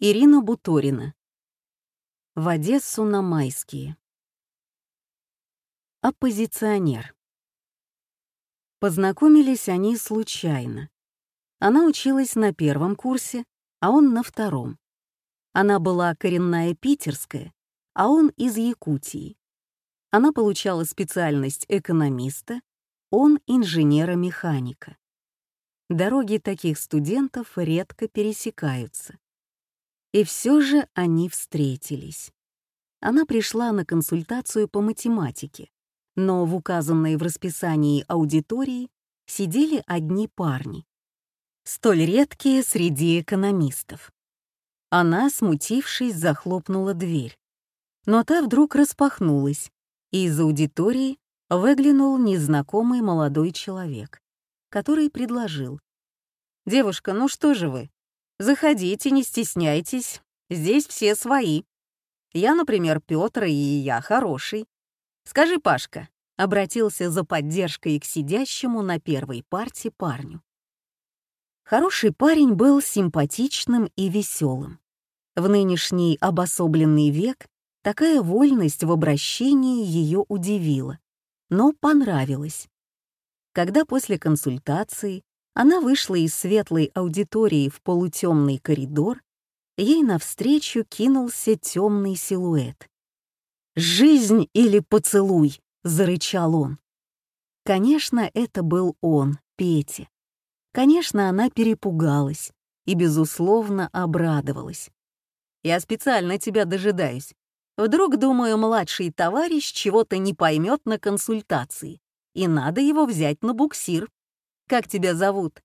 Ирина Буторина. В Одессу на майские. Оппозиционер. Познакомились они случайно. Она училась на первом курсе, а он на втором. Она была коренная питерская, а он из Якутии. Она получала специальность экономиста, он инженера-механика. Дороги таких студентов редко пересекаются. И все же они встретились. Она пришла на консультацию по математике, но в указанной в расписании аудитории сидели одни парни, столь редкие среди экономистов. Она, смутившись, захлопнула дверь. Но та вдруг распахнулась, и из аудитории выглянул незнакомый молодой человек, который предложил. «Девушка, ну что же вы? Заходите, не стесняйтесь, здесь все свои. Я, например, Пётр, и я хороший. Скажи, Пашка, обратился за поддержкой к сидящему на первой парте парню. Хороший парень был симпатичным и веселым. В нынешний обособленный век такая вольность в обращении ее удивила, но понравилась. Когда после консультации она вышла из светлой аудитории в полутемный коридор, ей навстречу кинулся темный силуэт. «Жизнь или поцелуй!» — зарычал он. Конечно, это был он, Петя. Конечно, она перепугалась и, безусловно, обрадовалась. «Я специально тебя дожидаюсь. Вдруг, думаю, младший товарищ чего-то не поймет на консультации, и надо его взять на буксир. Как тебя зовут?»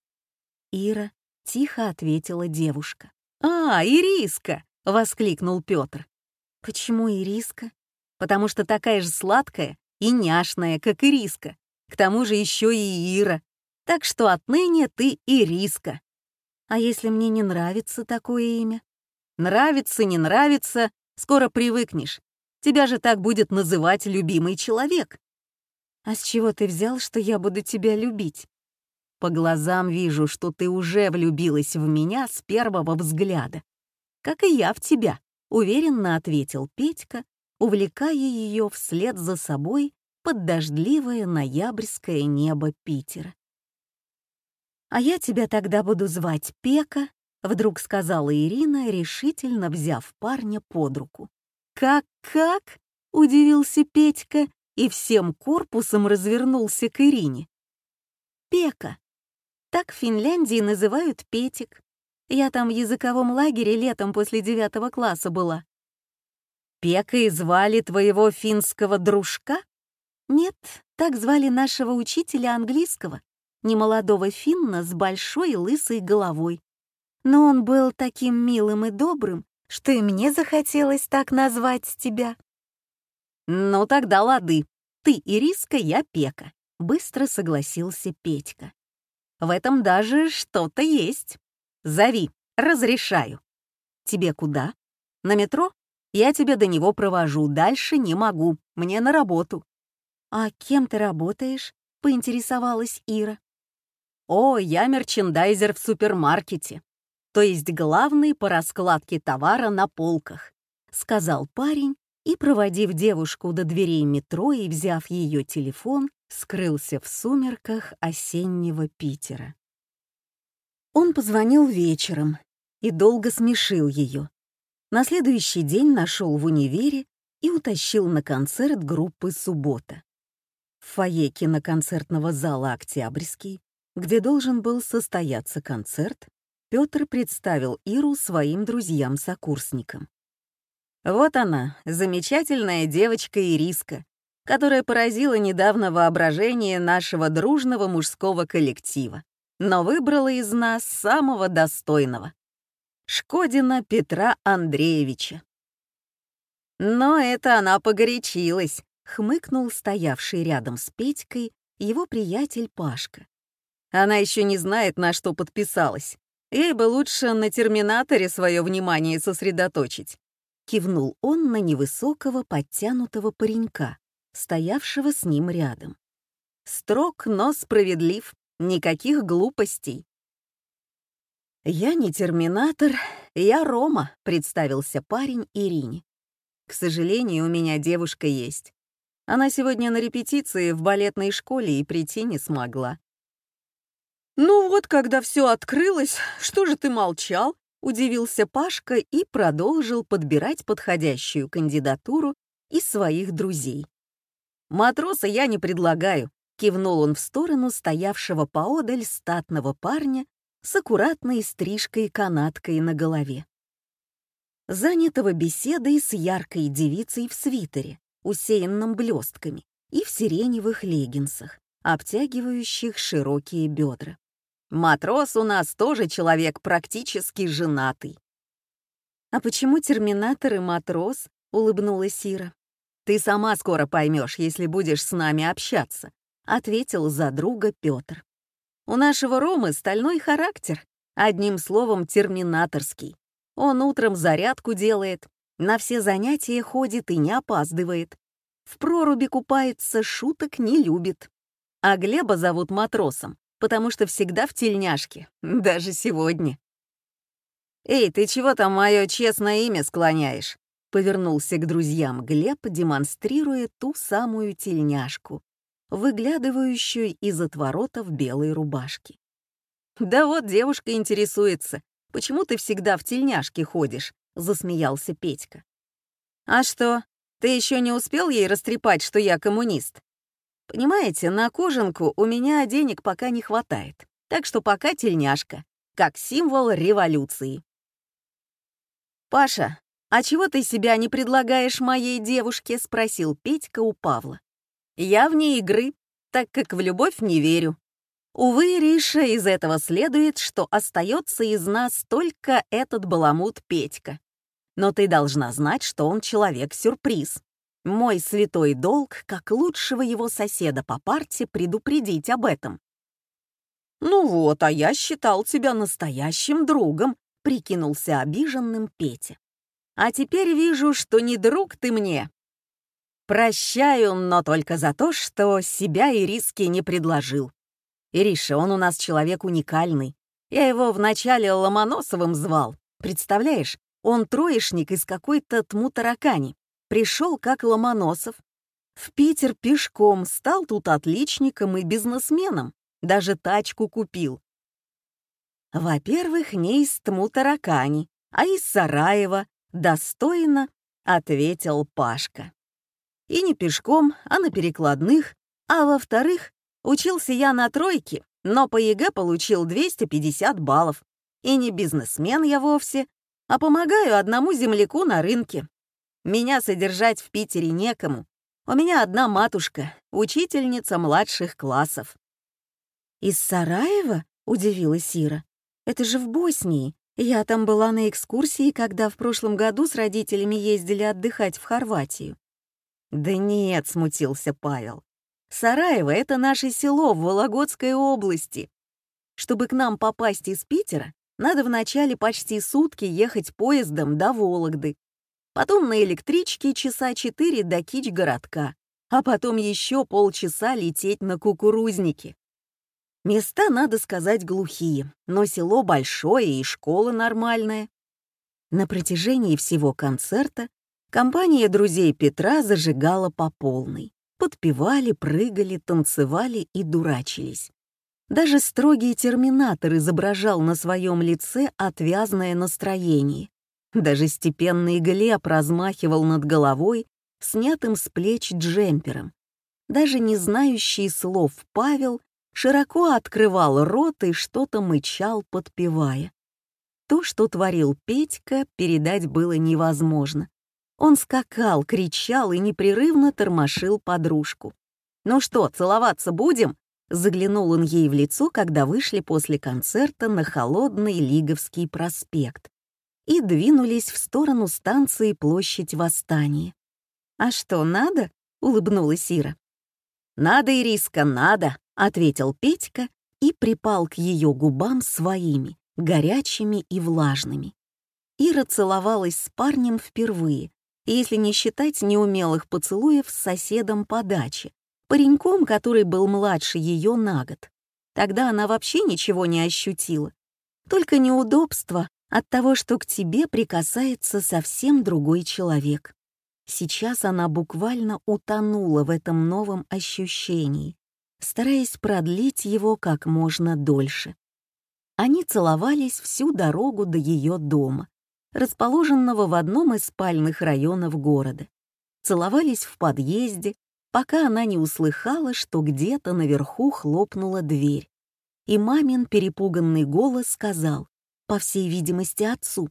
«Ира», — тихо ответила девушка. «А, Ириска!» — воскликнул Петр. «Почему Ириска?» «Потому что такая же сладкая и няшная, как Ириска. К тому же еще и Ира. Так что отныне ты Ириска». «А если мне не нравится такое имя?» «Нравится, не нравится, скоро привыкнешь. Тебя же так будет называть любимый человек». «А с чего ты взял, что я буду тебя любить?» По глазам вижу, что ты уже влюбилась в меня с первого взгляда. Как и я в тебя, уверенно ответил Петька, увлекая ее вслед за собой под дождливое ноябрьское небо Питера. «А я тебя тогда буду звать Пека», — вдруг сказала Ирина, решительно взяв парня под руку. «Как-как?» — удивился Петька и всем корпусом развернулся к Ирине. «Пека», так в Финляндии называют Петик. Я там в языковом лагере летом после девятого класса была. Пекой звали твоего финского дружка? Нет, так звали нашего учителя английского, немолодого финна с большой лысой головой. Но он был таким милым и добрым, что и мне захотелось так назвать тебя. Ну тогда лады. Ты Ириска, я Пека. Быстро согласился Петька. В этом даже что-то есть. Зови, разрешаю. Тебе куда? На метро? Я тебя до него провожу, дальше не могу, мне на работу. А кем ты работаешь? Поинтересовалась Ира. О, я мерчендайзер в супермаркете, то есть главный по раскладке товара на полках, сказал парень и, проводив девушку до дверей метро и взяв ее телефон, скрылся в сумерках осеннего Питера. Он позвонил вечером и долго смешил ее. На следующий день нашел в универе и утащил на концерт группы «Суббота». В фойе киноконцертного зала «Октябрьский», где должен был состояться концерт, Петр представил Иру своим друзьям-сокурсникам. Вот она, замечательная девочка Ириска, которая поразила недавно воображение нашего дружного мужского коллектива, но выбрала из нас самого достойного — Шкодина Петра Андреевича. Но это она погорячилась, хмыкнул стоявший рядом с Петькой его приятель Пашка. Она еще не знает, на что подписалась. Ей бы лучше на терминаторе свое внимание сосредоточить. Кивнул он на невысокого подтянутого паренька, стоявшего с ним рядом. Строг, но справедлив, никаких глупостей. «Я не терминатор, я Рома», — представился парень Ирине. «К сожалению, у меня девушка есть. Она сегодня на репетиции в балетной школе и прийти не смогла». «Ну вот, когда все открылось, что же ты молчал?» — удивился Пашка и продолжил подбирать подходящую кандидатуру из своих друзей. «Матроса я не предлагаю», — кивнул он в сторону стоявшего поодаль статного парня с аккуратной стрижкой-канаткой на голове. Занятого беседой с яркой девицей в свитере, усеянном блестками, и в сиреневых леггинсах, обтягивающих широкие бедра. Матрос у нас тоже человек практически женатый. «А почему терминатор и матрос?» — улыбнулась Сира. «Ты сама скоро поймешь, если будешь с нами общаться», — ответил за друга Петр. «У нашего Ромы стальной характер, одним словом, терминаторский. Он утром зарядку делает, на все занятия ходит и не опаздывает. В проруби купается, шуток не любит. А Глеба зовут матросом, потому что всегда в тельняшке, даже сегодня. «Эй, ты чего там мое честное имя склоняешь?» Повернулся к друзьям Глеб, демонстрируя ту самую тельняшку, выглядывающую из отворотов белой рубашки. «Да вот девушка интересуется, почему ты всегда в тельняшке ходишь?» — засмеялся Петька. «А что, ты еще не успел ей растрепать, что я коммунист?» Понимаете, на кожанку у меня денег пока не хватает, так что пока тельняшка, как символ революции. «Паша, а чего ты себя не предлагаешь моей девушке?» — спросил Петька у Павла. «Я вне игры, так как в любовь не верю. Увы, Риша, из этого следует, что остается из нас только этот баламут Петька. Но ты должна знать, что он человек-сюрприз. Мой святой долг, как лучшего его соседа по парте, предупредить об этом. «Ну вот, а я считал тебя настоящим другом», — прикинулся обиженным Петя. «А теперь вижу, что не друг ты мне. Прощаю, но только за то, что себя и риски не предложил. Ириша, он у нас человек уникальный. Я его вначале Ломоносовым звал. Представляешь, он троечник из какой-то тму-таракани. Пришел как Ломоносов. В Питер пешком, стал тут отличником и бизнесменом. Даже тачку купил. Во-первых, не из Тмутаракани, а из Сараева, достойно, ответил Пашка. И не пешком, а на перекладных. А во-вторых, учился я на тройки, но по ЕГЭ получил 250 баллов. И не бизнесмен я вовсе, а помогаю одному земляку на рынке. Меня содержать в Питере некому. У меня одна матушка, учительница младших классов». «Из Сараева?» — удивилась Ира. «Это же в Боснии. Я там была на экскурсии, когда в прошлом году с родителями ездили отдыхать в Хорватию». «Да нет», — смутился Павел. «Сараево — это наше село в Вологодской области. Чтобы к нам попасть из Питера, надо вначале почти сутки ехать поездом до Вологды, потом на электричке часа четыре до Кич-городка, а потом еще полчаса лететь на кукурузники. Места, надо сказать, глухие, но село большое и школа нормальная. На протяжении всего концерта компания друзей Петра зажигала по полной. Подпевали, прыгали, танцевали и дурачились. Даже строгий терминатор изображал на своем лице отвязное настроение. Даже степенный Глеб размахивал над головой снятым с плеч джемпером. Даже не знающий слов Павел широко открывал рот и что-то мычал, подпевая. То, что творил Петька, передать было невозможно. Он скакал, кричал и непрерывно тормошил подружку. «Ну что, целоваться будем?» Заглянул он ей в лицо, когда вышли после концерта на холодный Лиговский проспект и двинулись в сторону станции Площадь Восстания. «А что, надо?» — улыбнулась Ира. «Надо, Ириска, надо», — ответил Петька и припал к ее губам своими, горячими и влажными. Ира целовалась с парнем впервые, если не считать неумелых поцелуев с соседом по даче, пареньком, который был младше ее на год. Тогда она вообще ничего не ощутила, Только неудобство от того, что к тебе прикасается совсем другой человек. Сейчас она буквально утонула в этом новом ощущении, стараясь продлить его как можно дольше. Они целовались всю дорогу до ее дома, расположенного в одном из спальных районов города. Целовались в подъезде, пока она не услыхала, что где-то наверху хлопнула дверь. И мамин перепуганный голос сказал, по всей видимости, отцу,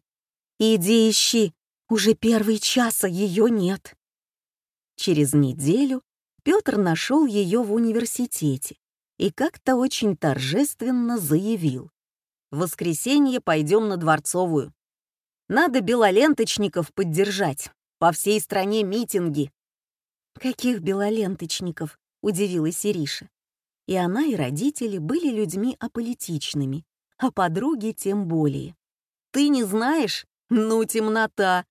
«Иди ищи, уже первый час, а ее нет». Через неделю Петр нашел ее в университете и как-то очень торжественно заявил. «В воскресенье пойдем на Дворцовую. Надо белоленточников поддержать. По всей стране митинги. «Каких белоленточников?» — удивилась Ириша. И она, и родители были людьми аполитичными, а подруги тем более. «Ты не знаешь? Ну, темнота!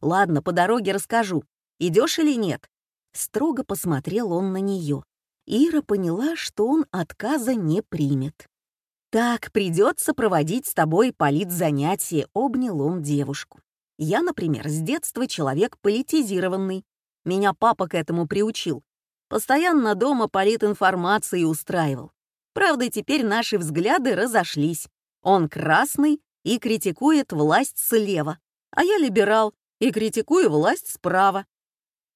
Ладно, по дороге расскажу. Идешь или нет?» Строго посмотрел он на нее. Ира поняла, что он отказа не примет. «Так, придется проводить с тобой политзанятие», — обнял он девушку. «Я, например, с детства человек политизированный. Меня папа к этому приучил. Постоянно дома политинформации устраивал. Правда, теперь наши взгляды разошлись. Он красный и критикует власть слева, а я либерал и критикую власть справа.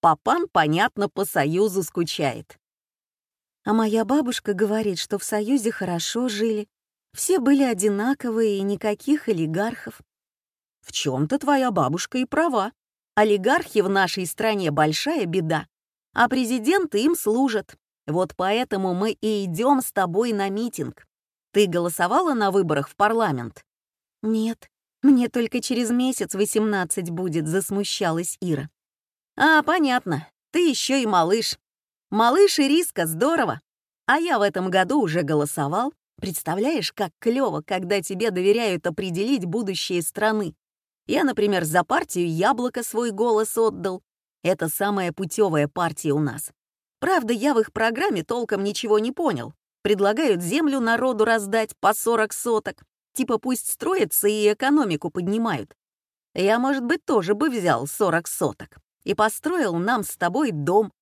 Папан, понятно, по Союзу скучает. А моя бабушка говорит, что в Союзе хорошо жили. Все были одинаковые и никаких олигархов. В чем-то твоя бабушка и права. Олигархи в нашей стране большая беда, а президенты им служат. Вот поэтому мы и идем с тобой на митинг. Ты голосовала на выборах в парламент? Нет, мне только через месяц 18 будет, засмущалась Ира. А, понятно, ты еще и малыш. Малыш и риска здорово. А я в этом году уже голосовал. Представляешь, как клево, когда тебе доверяют определить будущее страны. Я, например, за партию «Яблоко» свой голос отдал. Это самая путевая партия у нас. Правда, я в их программе толком ничего не понял. Предлагают землю народу раздать по 40 соток. Типа пусть строятся и экономику поднимают. Я, может быть, тоже бы взял 40 соток и построил нам с тобой дом.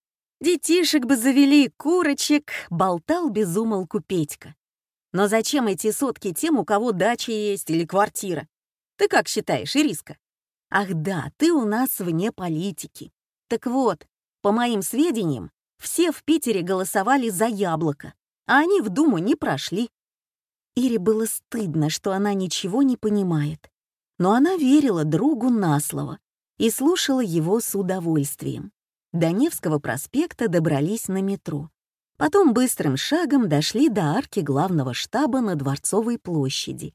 Детишек бы завели, курочек, болтал безумолку Петька. Но зачем эти сотки тем, у кого дача есть или квартира? Ты как считаешь, Ириска? Ах да, ты у нас вне политики. Так вот, по моим сведениям, все в Питере голосовали за яблоко, а они в Думу не прошли. Ире было стыдно, что она ничего не понимает. Но она верила другу на слово и слушала его с удовольствием. До Невского проспекта добрались на метро. Потом быстрым шагом дошли до арки главного штаба на Дворцовой площади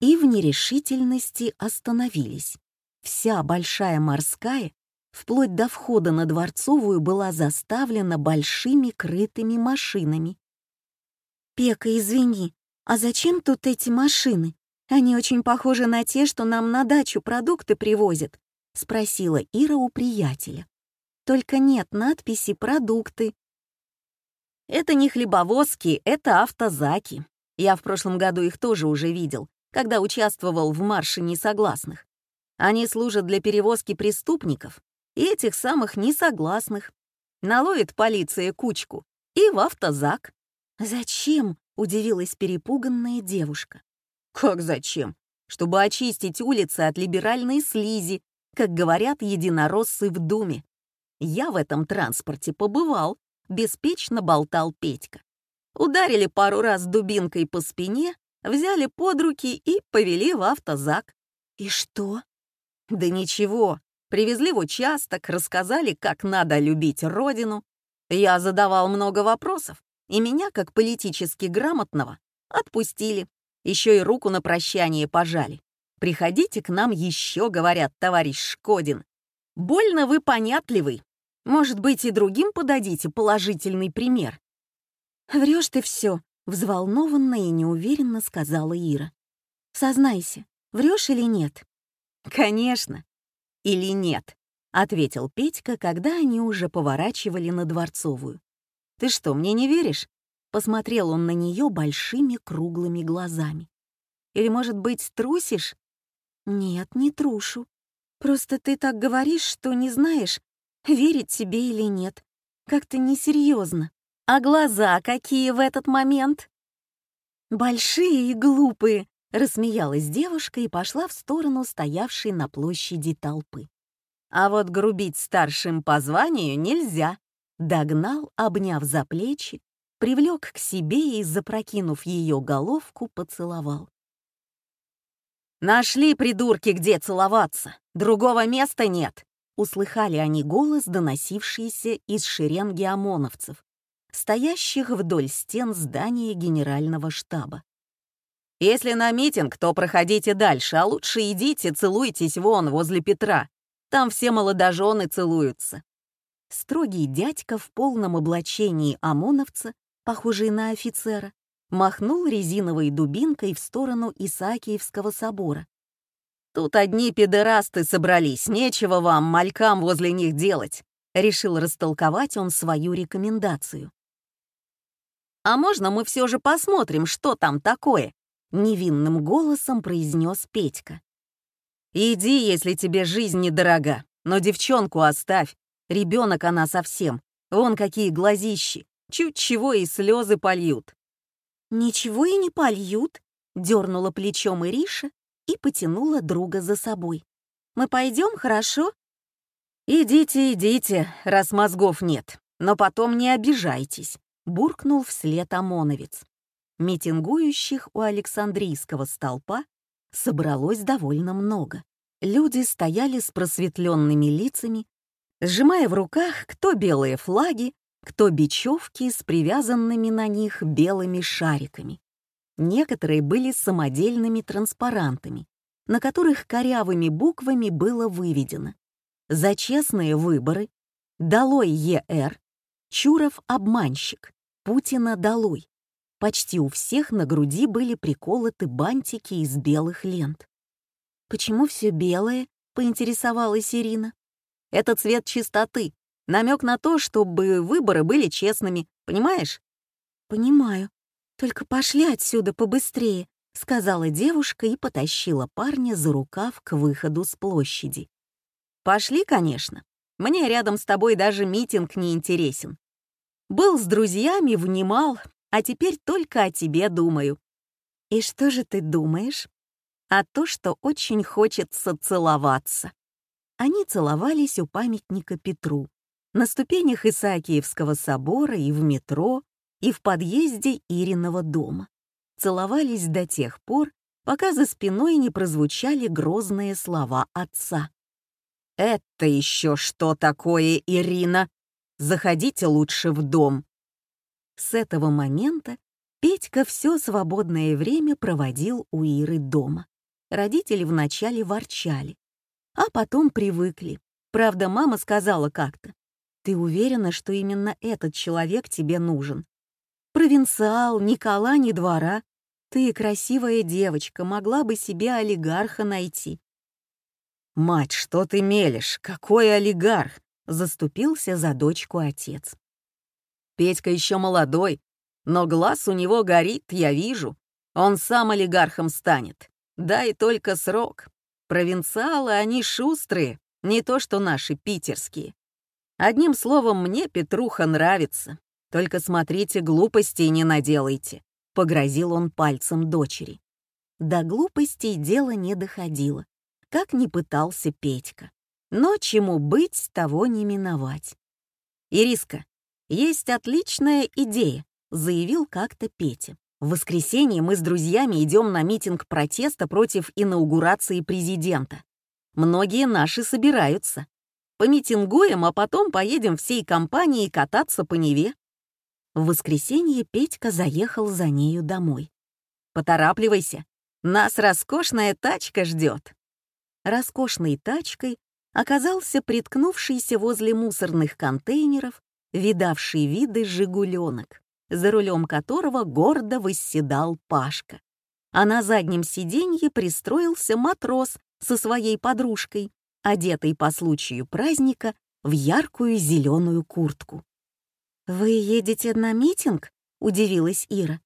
и в нерешительности остановились. Вся Большая морская, вплоть до входа на Дворцовую, была заставлена большими крытыми машинами. «Пека, извини, а зачем тут эти машины? Они очень похожи на те, что нам на дачу продукты привозят», — спросила Ира у приятеля. «Только нет надписи «продукты». «Это не хлебовозки, это автозаки. Я в прошлом году их тоже уже видел когда участвовал в марше несогласных. Они служат для перевозки преступников и этих самых несогласных. Наловит полиция кучку и в автозак. «Зачем?» — удивилась перепуганная девушка. «Как зачем? Чтобы очистить улицы от либеральной слизи, как говорят единороссы в Думе. Я в этом транспорте побывал», — беспечно болтал Петька. Ударили пару раз дубинкой по спине, взяли под руки и повели в автозак. И что? Да ничего, привезли в участок, рассказали, как надо любить родину. Я задавал много вопросов, и меня, как политически грамотного, отпустили. Еще и руку на прощание пожали. «Приходите к нам еще», — говорят, товарищ Шкодин. «Больно вы понятливый. Может быть, и другим подадите положительный пример». «Врешь ты все», Взволнованно и неуверенно сказала Ира. «Сознайся, врешь или нет?» «Конечно. Или нет», — ответил Петька, когда они уже поворачивали на Дворцовую. «Ты что, мне не веришь?» Посмотрел он на нее большими круглыми глазами. Или, может быть, трусишь?» «Нет, не трушу. Просто ты так говоришь, что не знаешь, верить тебе или нет. Как-то несерьезно. А глаза какие в этот момент?» «Большие и глупые», — рассмеялась девушка и пошла в сторону стоявшей на площади толпы. «А вот грубить старшим по званию нельзя», — догнал, обняв за плечи, привлек к себе и, запрокинув ее головку, поцеловал. «Нашли, придурки, где целоваться! Другого места нет!» Услыхали они голос, доносившийся из шеренги ОМОНовцев, стоящих вдоль стен здания генерального штаба. «Если на митинг, то проходите дальше, а лучше идите, целуйтесь вон, возле Петра. Там все молодожены целуются». Строгий дядька в полном облачении ОМОНовца, похожий на офицера, махнул резиновой дубинкой в сторону Исаакиевского собора. «Тут одни педерасты собрались, нечего вам, малькам, возле них делать», — решил растолковать он свою рекомендацию. «А можно мы все же посмотрим, что там такое?» — невинным голосом произнес Петька. «Иди, если тебе жизнь недорога, но девчонку оставь. Ребенок она совсем. Вон какие глазищи. Чуть чего и слезы польют. «Ничего и не польют», — дернула плечом Ириша и потянула друга за собой. «Мы пойдем, хорошо?» «Идите, идите, раз мозгов нет, но потом не обижайтесь», — буркнул вслед ОМОНовец. Митингующих у Александрийского столпа собралось довольно много. Люди стояли с просветленными лицами, сжимая в руках кто белые флаги, кто бечевки с привязанными на них белыми шариками. Некоторые были самодельными транспарантами, на которых корявыми буквами было выведено «За честные выборы», «Долой ЕР», «Чуров обманщик», «Путина долой». Почти у всех на груди были приколоты бантики из белых лент. «Почему все белое?» — поинтересовалась Ирина. «Это цвет чистоты», Намек на то, чтобы выборы были честными, понимаешь? Понимаю. Только пошли отсюда побыстрее, сказала девушка и потащила парня за рукав к выходу с площади. Пошли, конечно. Мне рядом с тобой даже митинг не интересен. Был с друзьями, внимал, а теперь только о тебе думаю. И что же ты думаешь? А то, что очень хочется целоваться. Они целовались у памятника Петру, на ступенях Исаакиевского собора и в метро, и в подъезде Ириного дома. Целовались до тех пор, пока за спиной не прозвучали грозные слова отца. «Это еще что такое, Ирина? Заходите лучше в дом». С этого момента Петька все свободное время проводил у Иры дома. Родители вначале ворчали, а потом привыкли. Правда, мама сказала как-то, ты уверена, что именно этот человек тебе нужен? Провинциал, ни кола, ни двора. Ты, красивая девочка, могла бы себе олигарха найти. «Мать, что ты мелешь? Какой олигарх?» — заступился за дочку отец. «Петька еще молодой, но глаз у него горит, я вижу. Он сам олигархом станет. Дай только срок. Провинциалы, они шустрые, не то что наши питерские. Одним словом, мне Петруха нравится. Только смотрите, глупостей не наделайте», — погрозил он пальцем дочери. До глупостей дело не доходило, как ни пытался Петька. Но чему быть, того не миновать. «Ириска, есть отличная идея», — заявил как-то Петя. «В воскресенье мы с друзьями идем на митинг протеста против инаугурации президента. Многие наши собираются. Помитингуем, а потом поедем всей компанией кататься по Неве». В воскресенье Петька заехал за нею домой. «Поторапливайся, нас роскошная тачка ждет». Роскошной тачкой оказался приткнувшийся возле мусорных контейнеров, видавший виды «Жигуленок», за рулем которого гордо восседал Пашка. А на заднем сиденье пристроился матрос со своей подружкой, одетый по случаю праздника в яркую зеленую куртку. «Вы едете на митинг?» — удивилась Ира.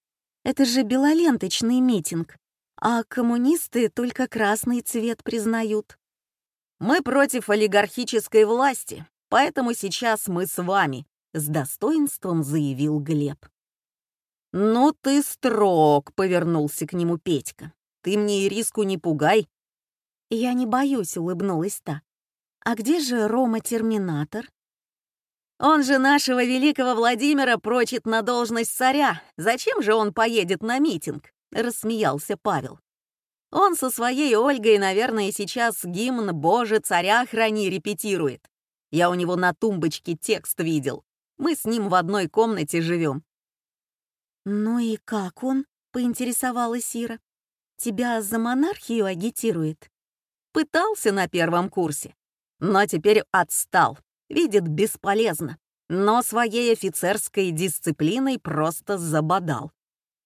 «Это же белоленточный митинг. а коммунисты только красный цвет признают. Мы против олигархической власти, поэтому сейчас мы с вами, с достоинством заявил Глеб. «Ну ты строг», — повернулся к нему Петька. «Ты мне и риску не пугай». «Я не боюсь», — улыбнулась та. «А где же Рома-терминатор?» «Он же нашего великого Владимира прочит на должность царя. Зачем же он поедет на митинг?» — рассмеялся Павел. Он со своей Ольгой, наверное, сейчас гимн «Боже, царя храни» репетирует. Я у него на тумбочке текст видел. Мы с ним в одной комнате живем. «Ну и как он?» — поинтересовалась Ира. «Тебя за монархию агитирует?» Пытался на первом курсе, но теперь отстал. Видит бесполезно, но своей офицерской дисциплиной просто забодал.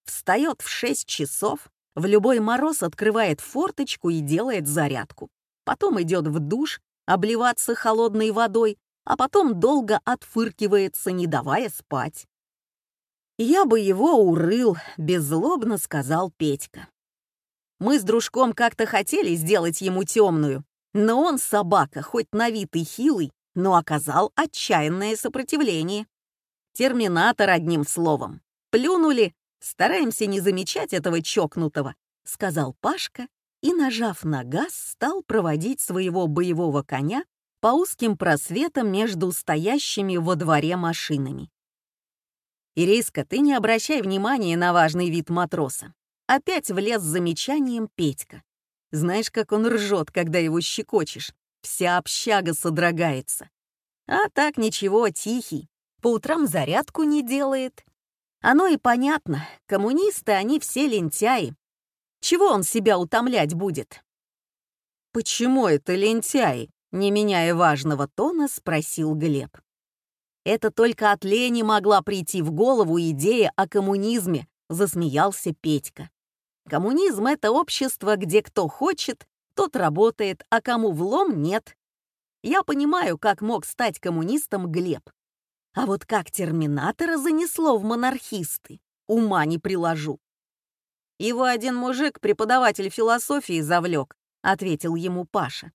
Встает в 6 часов, в любой мороз открывает форточку и делает зарядку. Потом идет в душ, обливаться холодной водой, а потом долго отфыркивается, не давая спать. «Я бы его урыл», — беззлобно сказал Петька. Мы с дружком как-то хотели сделать ему темную, но он, собака, хоть на вид и хилый, но оказал отчаянное сопротивление. Терминатор одним словом. Плюнули, Стараемся не замечать этого чокнутого», — сказал Пашка и, нажав на газ, стал проводить своего боевого коня по узким просветам между стоящими во дворе машинами. «Ириска, ты не обращай внимания на важный вид матроса». Опять влез с замечанием Петька. Знаешь, как он ржет, когда его щекочешь? Вся общага содрогается. А так ничего, тихий. По утрам зарядку не делает, оно и понятно, коммунисты, они все лентяи. Чего он себя утомлять будет? «Почему это лентяи?» — не меняя важного тона, спросил Глеб. «Это только от лени могла прийти в голову идея о коммунизме», — засмеялся Петька. «Коммунизм — это общество, где кто хочет, тот работает, а кому влом — нет. Я понимаю, как мог стать коммунистом Глеб. А вот как терминатора занесло в монархисты, ума не приложу. Его один мужик, преподаватель философии, завлек, ответил ему Паша.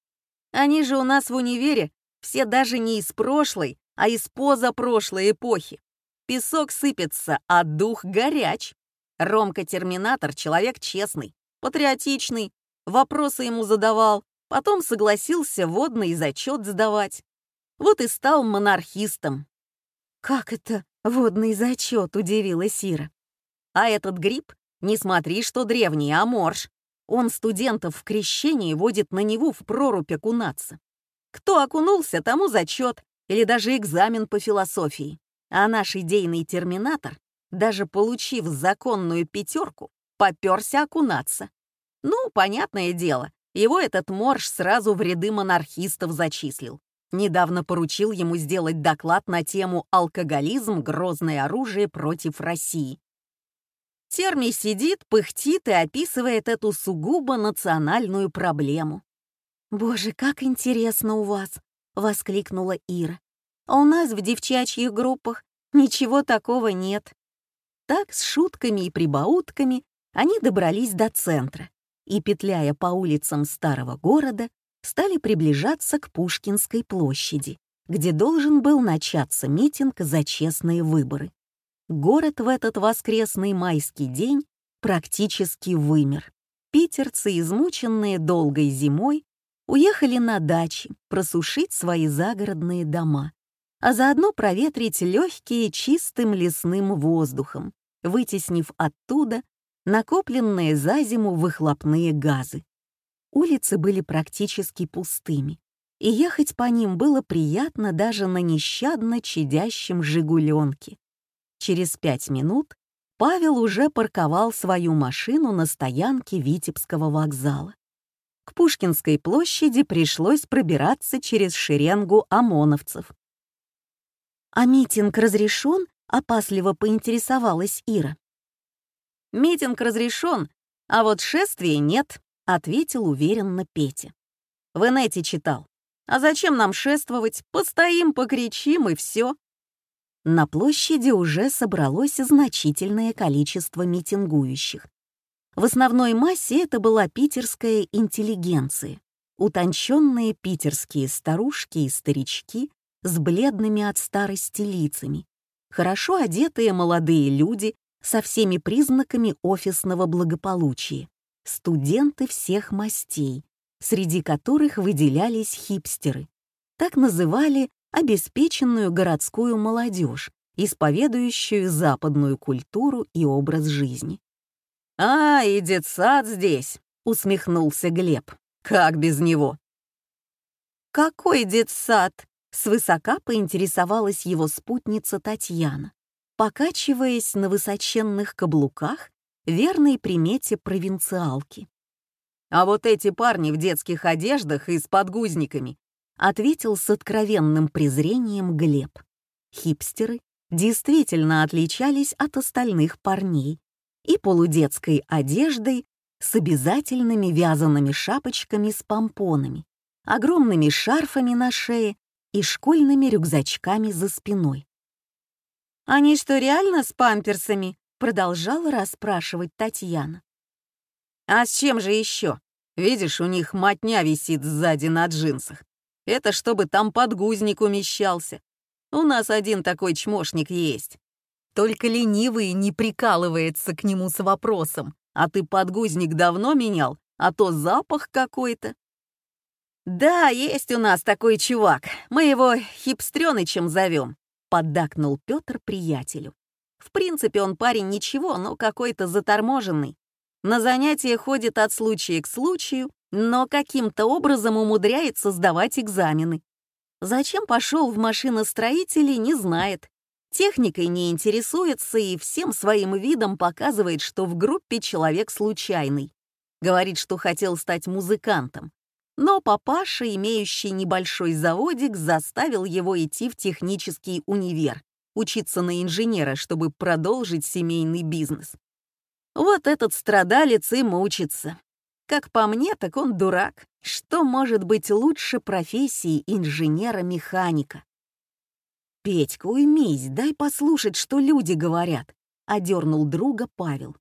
Они же у нас в универе все даже не из прошлой, а из позапрошлой эпохи. Песок сыпется, а дух горяч. Ромка-терминатор — человек честный, патриотичный, вопросы ему задавал, потом согласился водный зачет сдавать. Вот и стал монархистом, «Как это водный зачет?» — удивилась Сира. «А этот гриб, не смотри, что древний, а морж. Он студентов в крещении водит на него в прорубь окунаться. Кто окунулся, тому зачет или даже экзамен по философии. А наш идейный терминатор, даже получив законную пятерку, поперся окунаться. Ну, понятное дело, его этот морж сразу в ряды монархистов зачислил. Недавно поручил ему сделать доклад на тему «Алкоголизм. Грозное оружие против России». Терми сидит, пыхтит и описывает эту сугубо национальную проблему. «Боже, как интересно у вас!» — воскликнула Ира. «А у нас в девчачьих группах ничего такого нет». Так, с шутками и прибаутками, они добрались до центра и, петляя по улицам старого города, стали приближаться к Пушкинской площади, где должен был начаться митинг за честные выборы. Город в этот воскресный майский день практически вымер. Питерцы, измученные долгой зимой, уехали на дачи просушить свои загородные дома, а заодно проветрить легкие чистым лесным воздухом, вытеснив оттуда накопленные за зиму выхлопные газы. Улицы были практически пустыми, и ехать по ним было приятно даже на нещадно чадящем «Жигуленке». Через пять минут Павел уже парковал свою машину на стоянке Витебского вокзала. К Пушкинской площади пришлось пробираться через шеренгу ОМОНовцев. «А митинг разрешен?» — опасливо поинтересовалась Ира. «Митинг разрешен, а вот шествия нет», — ответил уверенно Петя. «В инете читал. А зачем нам шествовать? Постоим, покричим и все». На площади уже собралось значительное количество митингующих. В основной массе это была питерская интеллигенция, утонченные питерские старушки и старички с бледными от старости лицами, хорошо одетые молодые люди со всеми признаками офисного благополучия, студенты всех мастей, среди которых выделялись хипстеры. Так называли обеспеченную городскую молодежь, исповедующую западную культуру и образ жизни. «А, и детсад здесь!» — усмехнулся Глеб. «Как без него?» «Какой детсад?» — свысока поинтересовалась его спутница Татьяна, покачиваясь на высоченных каблуках, верной примете провинциалки. «А вот эти парни в детских одеждах и с подгузниками», — ответил с откровенным презрением Глеб. Хипстеры действительно отличались от остальных парней и полудетской одеждой с обязательными вязаными шапочками с помпонами, огромными шарфами на шее и школьными рюкзачками за спиной. «Они что, реально с памперсами?» — продолжала расспрашивать Татьяна. «А с чем же еще? Видишь, у них мотня висит сзади на джинсах. Это чтобы там подгузник умещался. У нас один такой чмошник есть. Только ленивый не прикалывается к нему с вопросом. А ты подгузник давно менял? А то запах какой-то. «Да, есть у нас такой чувак. Мы его Хипстрёнычем зовем», — поддакнул Петр приятелю. В принципе, он парень ничего, но какой-то заторможенный. На занятия ходит от случая к случаю, но каким-то образом умудряется сдавать экзамены. Зачем пошел в машиностроители, не знает. Техникой не интересуется и всем своим видом показывает, что в группе человек случайный. Говорит, что хотел стать музыкантом. Но папаша, имеющий небольшой заводик, заставил его идти в технический универ, учиться на инженера, чтобы продолжить семейный бизнес. Вот этот страдалец и мучится. Как по мне, так он дурак. Что может быть лучше профессии инженера-механика? «Петька, уймись, дай послушать, что люди говорят», — одернул друга Павел.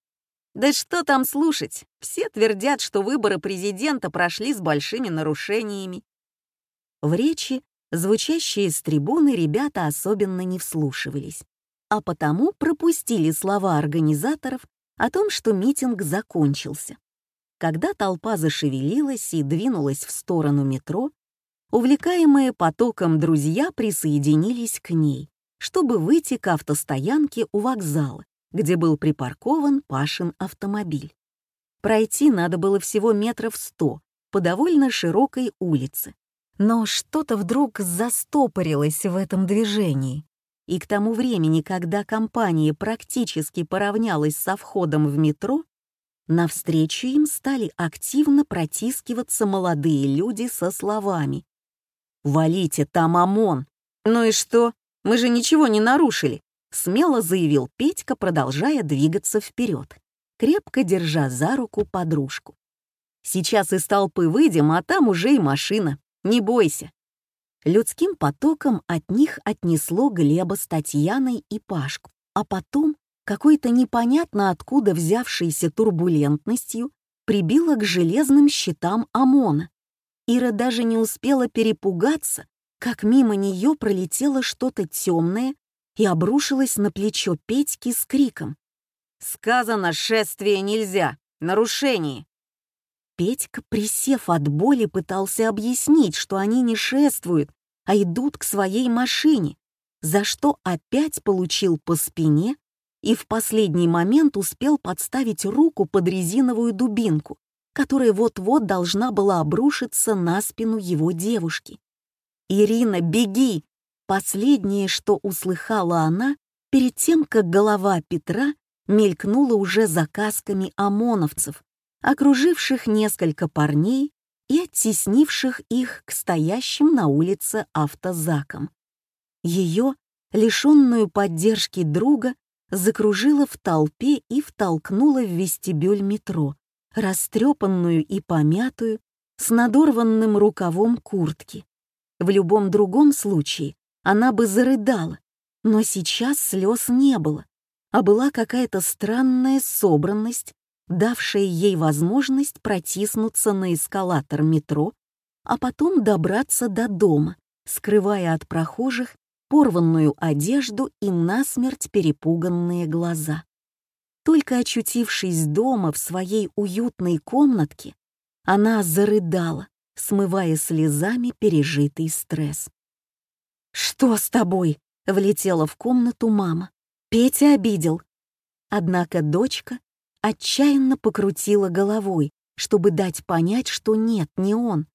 «Да что там слушать? Все твердят, что выборы президента прошли с большими нарушениями». В речи, звучащие с трибуны, ребята особенно не вслушивались, а потому пропустили слова организаторов о том, что митинг закончился. Когда толпа зашевелилась и двинулась в сторону метро, увлекаемые потоком друзья присоединились к ней, чтобы выйти к автостоянке у вокзала, где был припаркован Пашин автомобиль. Пройти надо было всего метров сто по довольно широкой улице. Но что-то вдруг застопорилось в этом движении. И к тому времени, когда компания практически поравнялась со входом в метро, Навстречу им стали активно протискиваться молодые люди со словами. «Валите, там ОМОН!» «Ну и что? Мы же ничего не нарушили!» Смело заявил Петька, продолжая двигаться вперед, крепко держа за руку подружку. «Сейчас из толпы выйдем, а там уже и машина. Не бойся!» Людским потоком от них отнесло Глеба с Татьяной и Пашку, а потом какой-то непонятно откуда взявшейся турбулентностью прибила к железным щитам ОМОНа. Ира даже не успела перепугаться, как мимо нее пролетело что-то темное и обрушилось на плечо Петьки с криком. «Сказано, шествие нельзя! Нарушение!» Петька, присев от боли, пытался объяснить, что они не шествуют, а идут к своей машине, за что опять получил по спине и в последний момент успел подставить руку под резиновую дубинку, которая вот-вот должна была обрушиться на спину его девушки. «Ирина, беги!» Последнее, что услыхала она, перед тем, как голова Петра мелькнула уже за касками ОМОНовцев, окруживших несколько парней и оттеснивших их к стоящим на улице автозакам. Ее, лишенную поддержки друга, закружила в толпе и втолкнула в вестибюль метро, растрепанную и помятую, с надорванным рукавом куртки. В любом другом случае она бы зарыдала, но сейчас слез не было, а была какая-то странная собранность давшее ей возможность протиснуться на эскалатор метро, а потом добраться до дома, скрывая от прохожих порванную одежду и насмерть перепуганные глаза. Только очутившись дома в своей уютной комнатке, она зарыдала, смывая слезами пережитый стресс. «Что с тобой?» — влетела в комнату мама. «Петя обидел». Однако дочка отчаянно покрутила головой, чтобы дать понять, что нет, не он.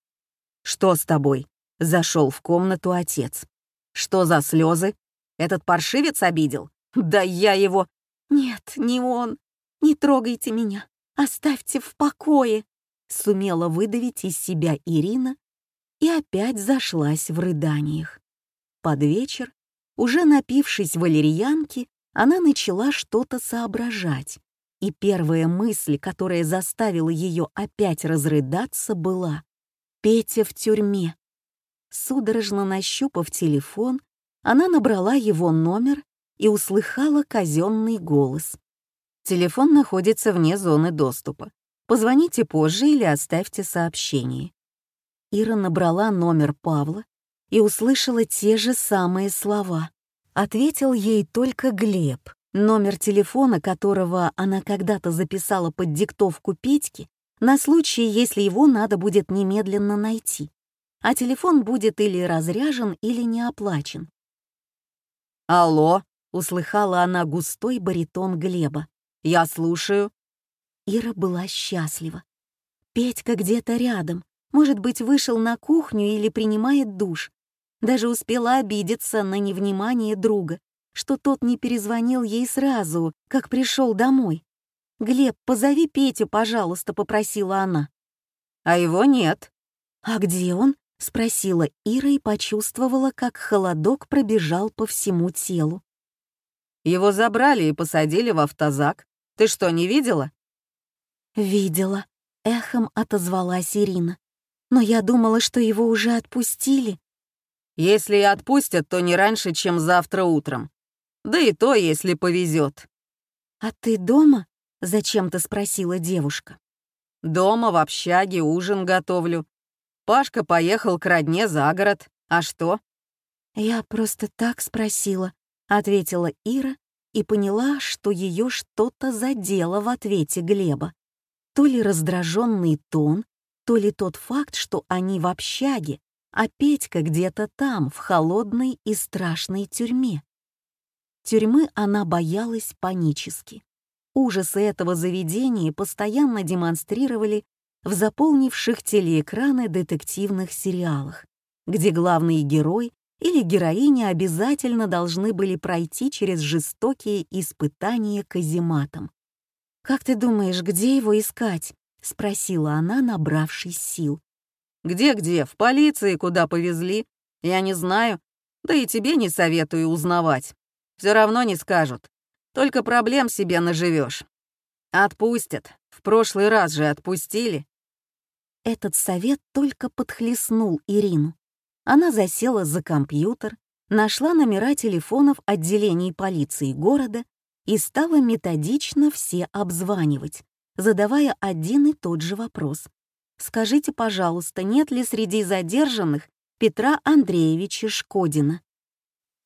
«Что с тобой?» — зашел в комнату отец. «Что за слезы? Этот паршивец обидел? Да я его...» «Нет, не он. Не трогайте меня. Оставьте в покое», — сумела выдавить из себя Ирина и опять зашлась в рыданиях. Под вечер, уже напившись валерьянки, она начала что-то соображать, и первая мысль, которая заставила ее опять разрыдаться, была «Петя в тюрьме». Судорожно нащупав телефон, она набрала его номер и услыхала казенный голос. «Телефон находится вне зоны доступа. Позвоните позже или оставьте сообщение». Ира набрала номер Павла и услышала те же самые слова. Ответил ей только Глеб, номер телефона которого она когда-то записала под диктовку Петьки на случай, если его надо будет немедленно найти, а телефон будет или разряжен, или не оплачен. «Алло», — услыхала она густой баритон Глеба. «Я слушаю». Ира была счастлива. Петька где-то рядом, может быть, вышел на кухню или принимает душ. Даже успела обидеться на невнимание друга, что тот не перезвонил ей сразу, как пришел домой. «Глеб, позови Петю, пожалуйста», — попросила она. «А его нет». «А где он?» — спросила Ира и почувствовала, как холодок пробежал по всему телу. «Его забрали и посадили в автозак. Ты что, не видела?» «Видела», — эхом отозвалась Ирина. «Но я думала, что его уже отпустили». Если и отпустят, то не раньше, чем завтра утром. Да и то, если повезет. «А ты дома?» — зачем-то спросила девушка. «Дома, в общаге, ужин готовлю. Пашка поехал к родне за город. А что?» «Я просто так спросила», — ответила Ира и поняла, что ее что-то задело в ответе Глеба. То ли раздраженный тон, то ли тот факт, что они в общаге, а Петька где-то там, в холодной и страшной тюрьме. Тюрьмы она боялась панически. Ужасы этого заведения постоянно демонстрировали в заполнивших телеэкраны детективных сериалах, где главный герой или героиня обязательно должны были пройти через жестокие испытания казематом. «Как ты думаешь, где его искать?» — спросила она, набравшись сил. Где-где, в полиции, куда повезли? Я не знаю. Да и тебе не советую узнавать. Все равно не скажут. Только проблем себе наживешь. Отпустят. В прошлый раз же отпустили. Этот совет только подхлестнул Ирину. Она засела за компьютер, нашла номера телефонов отделений полиции города и стала методично все обзванивать, задавая один и тот же вопрос. Скажите, пожалуйста, нет ли среди задержанных Петра Андреевича Шкодина?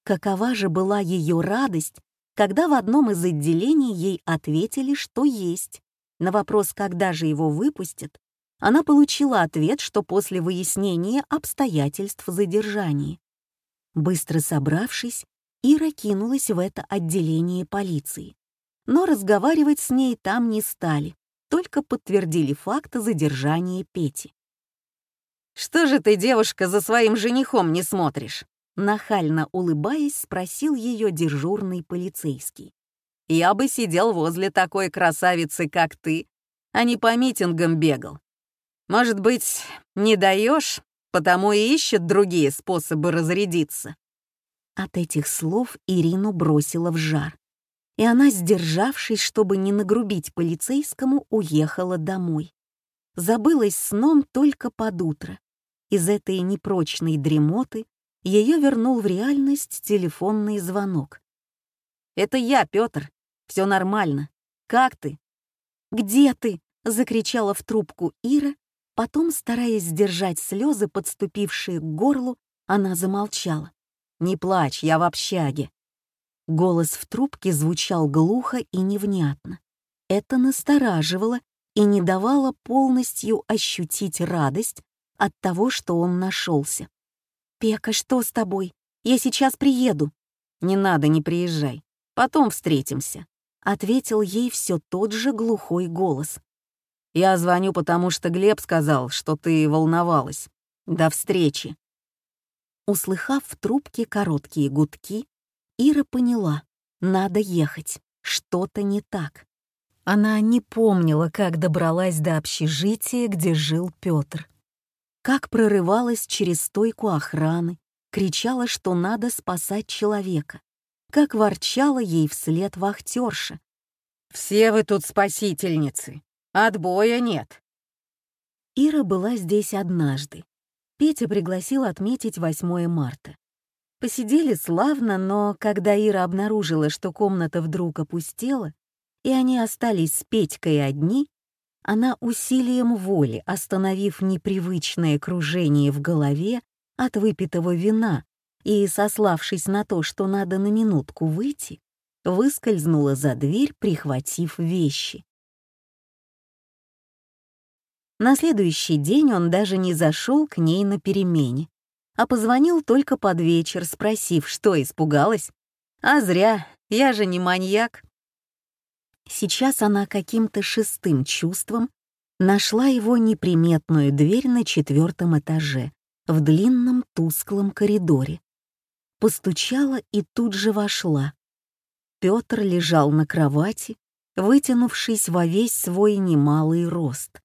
Какова же была ее радость, когда в одном из отделений ей ответили, что есть. На вопрос, когда же его выпустят, она получила ответ, что после выяснения обстоятельств задержания. Быстро собравшись, Ира кинулась в это отделение полиции. Но разговаривать с ней там не стали, только подтвердили факт задержания Пети. «Что же ты, девушка, за своим женихом не смотришь?» Нахально улыбаясь, спросил ее дежурный полицейский. «Я бы сидел возле такой красавицы, как ты, а не по митингам бегал. Может быть, не даешь, потому и ищет другие способы разрядиться». От этих слов Ирину бросила в жар и она, сдержавшись, чтобы не нагрубить полицейскому, уехала домой. Забылась сном только под утро. Из этой непрочной дремоты ее вернул в реальность телефонный звонок. «Это я, Петр. Все нормально. Как ты?» где ты?» — закричала в трубку Ира. Потом, стараясь сдержать слезы, подступившие к горлу, она замолчала. «Не плачь, я в общаге». Голос в трубке звучал глухо и невнятно. Это настораживало и не давало полностью ощутить радость от того, что он нашелся. «Пека, что с тобой? Я сейчас приеду». «Не надо, не приезжай. Потом встретимся», — ответил ей все тот же глухой голос. «Я звоню, потому что Глеб сказал, что ты волновалась. До встречи». Услыхав в трубке короткие гудки, Ира поняла, надо ехать, что-то не так. Она не помнила, как добралась до общежития, где жил Петр. Как прорывалась через стойку охраны, кричала, что надо спасать человека. Как ворчала ей вслед вахтерша. «Все вы тут спасительницы. Отбоя нет». Ира была здесь однажды. Петя пригласил отметить 8 марта. Посидели славно, но когда Ира обнаружила, что комната вдруг опустела, и они остались с Петькой одни, она усилием воли, остановив непривычное кружение в голове от выпитого вина и, сославшись на то, что надо на минутку выйти, выскользнула за дверь, прихватив вещи. На следующий день он даже не зашел к ней на перемене, а позвонил только под вечер, спросив, что испугалась. «А зря, я же не маньяк». Сейчас она каким-то шестым чувством нашла его неприметную дверь на четвертом этаже в длинном тусклом коридоре. Постучала и тут же вошла. Петр лежал на кровати, вытянувшись во весь свой немалый рост.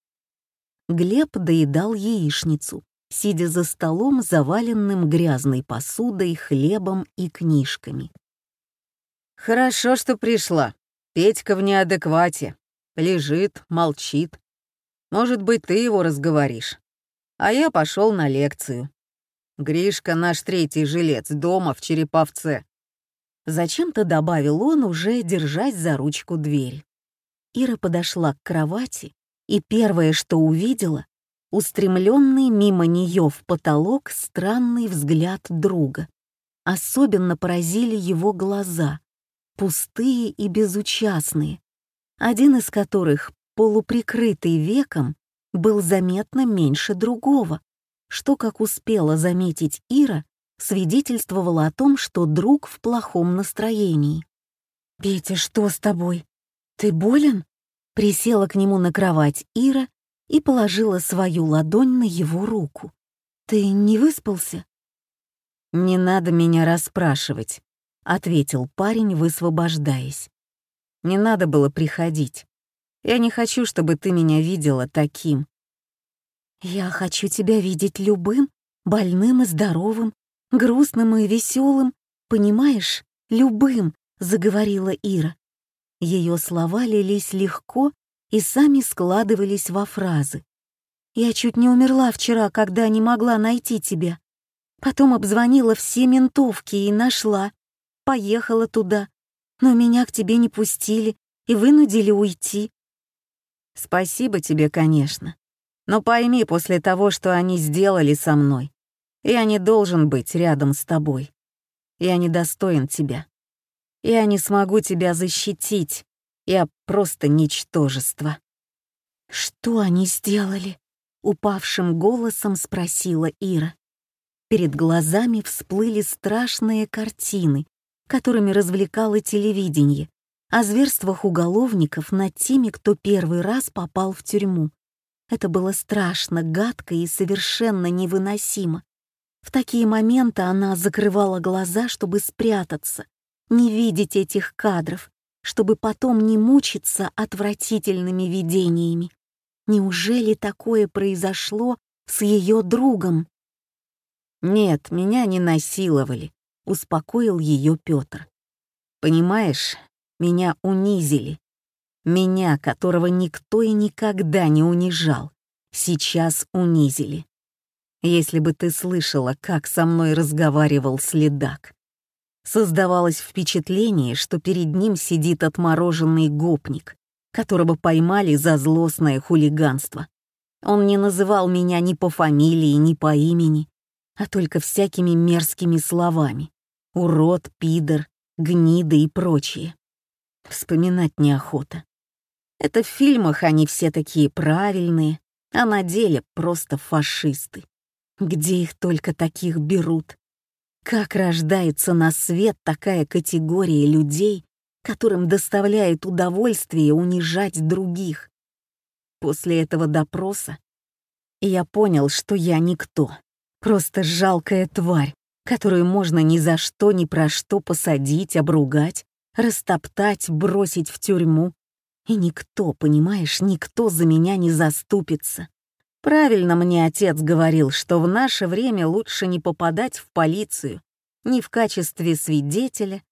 Глеб доедал яичницу, сидя за столом, заваленным грязной посудой, хлебом и книжками. «Хорошо, что пришла», Петька в неадеквате. Лежит, молчит. Может быть, ты его разговоришь. А я пошел на лекцию. Гришка наш третий жилец дома в Череповце. Зачем-то добавил он, уже держась за ручку двери. Ира подошла к кровати, и первое, что увидела, устремленный мимо нее в потолок странный взгляд друга. Особенно поразили его глаза, пустые и безучастные, один из которых, полуприкрытый веком, был заметно меньше другого, что, как успела заметить Ира, свидетельствовало о том, что друг в плохом настроении. «Петя, что с тобой? Ты болен?» Присела к нему на кровать Ира и положила свою ладонь на его руку. «Ты не выспался?» «Не надо меня расспрашивать», ответил парень, высвобождаясь. Не надо было приходить. Я не хочу, чтобы ты меня видела таким. Я хочу тебя видеть любым, больным и здоровым, грустным и веселым, понимаешь, любым, заговорила Ира. Ее слова лились легко и сами складывались во фразы. Я чуть не умерла вчера, когда не могла найти тебя. Потом обзвонила все ментовки и нашла поехала туда, но меня к тебе не пустили и вынудили уйти. Спасибо тебе, конечно. Но пойми, после того, что они сделали со мной, я не должен быть рядом с тобой. Я не достоин тебя. Я не смогу тебя защитить. Я просто ничтожество. Что они сделали? Упавшим голосом спросила Ира. Перед глазами всплыли страшные картины которыми развлекало телевидение, о зверствах уголовников над теми, кто первый раз попал в тюрьму. Это было страшно, гадко и совершенно невыносимо. В такие моменты она закрывала глаза, чтобы спрятаться, не видеть этих кадров, чтобы потом не мучиться отвратительными видениями. Неужели такое произошло с ее другом? Нет, меня не насиловали успокоил ее Петр. Понимаешь, меня унизили. Меня, которого никто и никогда не унижал, сейчас унизили. Если бы ты слышала, как со мной разговаривал следак. Создавалось впечатление, что перед ним сидит отмороженный гопник, которого поймали за злостное хулиганство. Он не называл меня ни по фамилии, ни по имени, а только всякими мерзкими словами. Урод, пидор, гнида и прочее. Вспоминать неохота. Это в фильмах они все такие правильные, а на деле просто фашисты. Где их только таких берут? Как рождается на свет такая категория людей, которым доставляет удовольствие унижать других? После этого допроса я понял, что я никто, просто жалкая тварь, которую можно ни за что ни про что посадить, обругать, растоптать, бросить в тюрьму. И никто, понимаешь, никто за меня не заступится. Правильно мне отец говорил, что в наше время лучше не попадать в полицию ни в качестве свидетеля,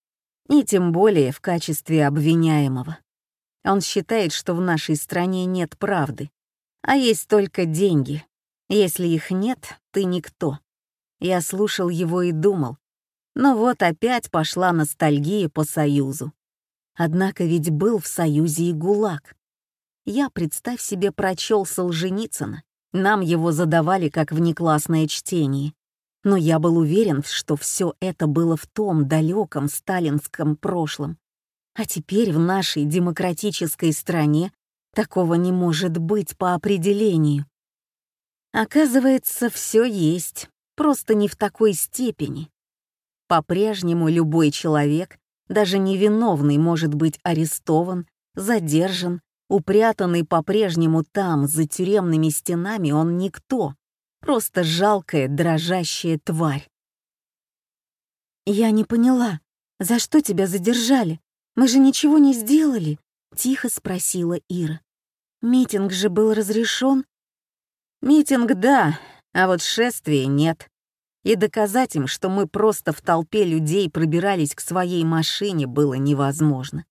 ни тем более в качестве обвиняемого. Он считает, что в нашей стране нет правды, а есть только деньги. Если их нет, ты никто. Я слушал его и думал, но вот опять пошла ностальгия по Союзу. Однако ведь был в Союзе и ГУЛАГ. Я, представь себе, прочел Солженицына. Нам его задавали как внеклассное чтение. Но я был уверен, что все это было в том далеком сталинском прошлом. А теперь в нашей демократической стране такого не может быть по определению. Оказывается, все есть, просто не в такой степени. По-прежнему любой человек даже невиновный может быть арестован, задержан, упрятанный по-прежнему там, за тюремными стенами, он никто, просто жалкая, дрожащая тварь. «Я не поняла, за что тебя задержали? Мы же ничего не сделали», — тихо спросила Ира. «Митинг же был разрешен?» «Митинг — да, а вот шествие — нет и доказать им, что мы просто в толпе людей пробирались к своей машине, было невозможно.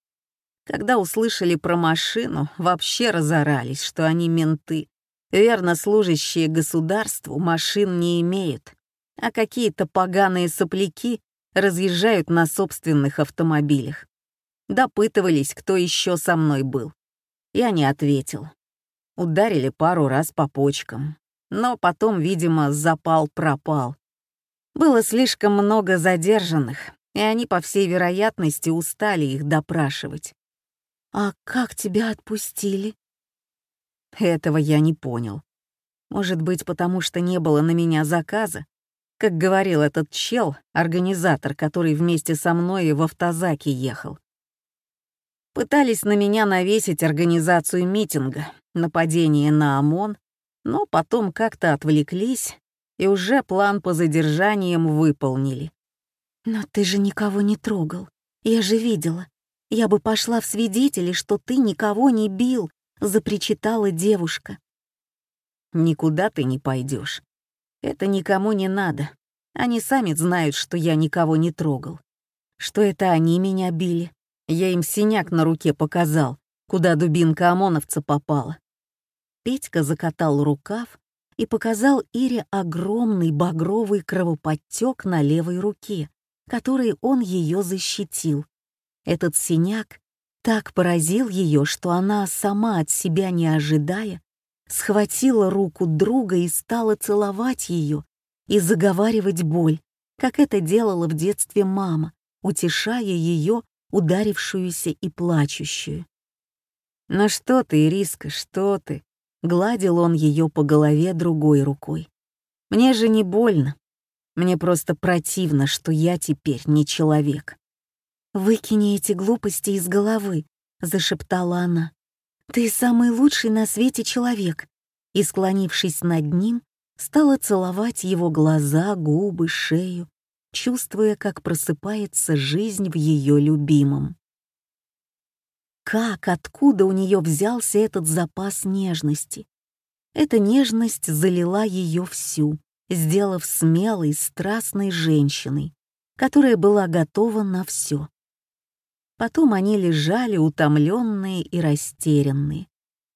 Когда услышали про машину, вообще разорались, что они менты. Верно служащие государству машин не имеют, а какие-то поганые сопляки разъезжают на собственных автомобилях. Допытывались, кто еще со мной был. Я не ответил. Ударили пару раз по почкам. Но потом, видимо, запал пропал. Было слишком много задержанных, и они, по всей вероятности, устали их допрашивать. «А как тебя отпустили?» Этого я не понял. Может быть, потому что не было на меня заказа? Как говорил этот чел, организатор, который вместе со мной в автозаке ехал. Пытались на меня навесить организацию митинга, нападение на ОМОН, но потом как-то отвлеклись, и уже план по задержаниям выполнили. «Но ты же никого не трогал. Я же видела. Я бы пошла в свидетели, что ты никого не бил», — запричитала девушка. «Никуда ты не пойдешь. Это никому не надо. Они сами знают, что я никого не трогал. Что это они меня били. Я им синяк на руке показал, куда дубинка ОМОНовца попала». Петька закатал рукав и показал Ире огромный багровый кровоподтек на левой руке, который он ее защитил. Этот синяк так поразил ее, что она, сама от себя не ожидая, схватила руку друга и стала целовать ее и заговаривать боль, как это делала в детстве мама, утешая ее, ударившуюся и плачущую. «Ну что ты, Ириска, что ты?» Гладил он ее по голове другой рукой. «Мне же не больно. Мне просто противно, что я теперь не человек». «Выкини эти глупости из головы», — зашептала она. «Ты самый лучший на свете человек». И, склонившись над ним, стала целовать его глаза, губы, шею, чувствуя, как просыпается жизнь в ее любимом. Как, откуда у нее взялся этот запас нежности? Эта нежность залила ее всю, сделав смелой, страстной женщиной, которая была готова на все. Потом они лежали утомленные и растерянные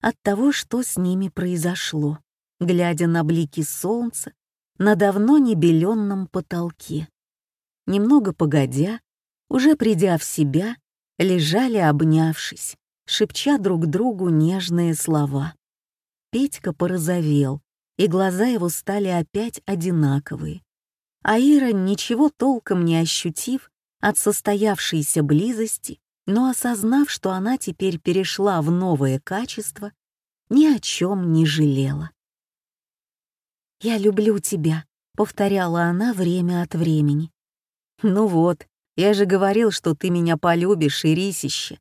от того, что с ними произошло, глядя на блики солнца на давно небеленном потолке. Немного погодя, уже придя в себя, лежали обнявшись, шепча друг другу нежные слова. Петька порозовел, и глаза его стали опять одинаковые. А Ира, ничего толком не ощутив от состоявшейся близости, но осознав, что она теперь перешла в новое качество, ни о чем не жалела. «Я люблю тебя», — повторяла она время от времени. «Ну вот, я же говорил, что ты меня полюбишь, Ирисище.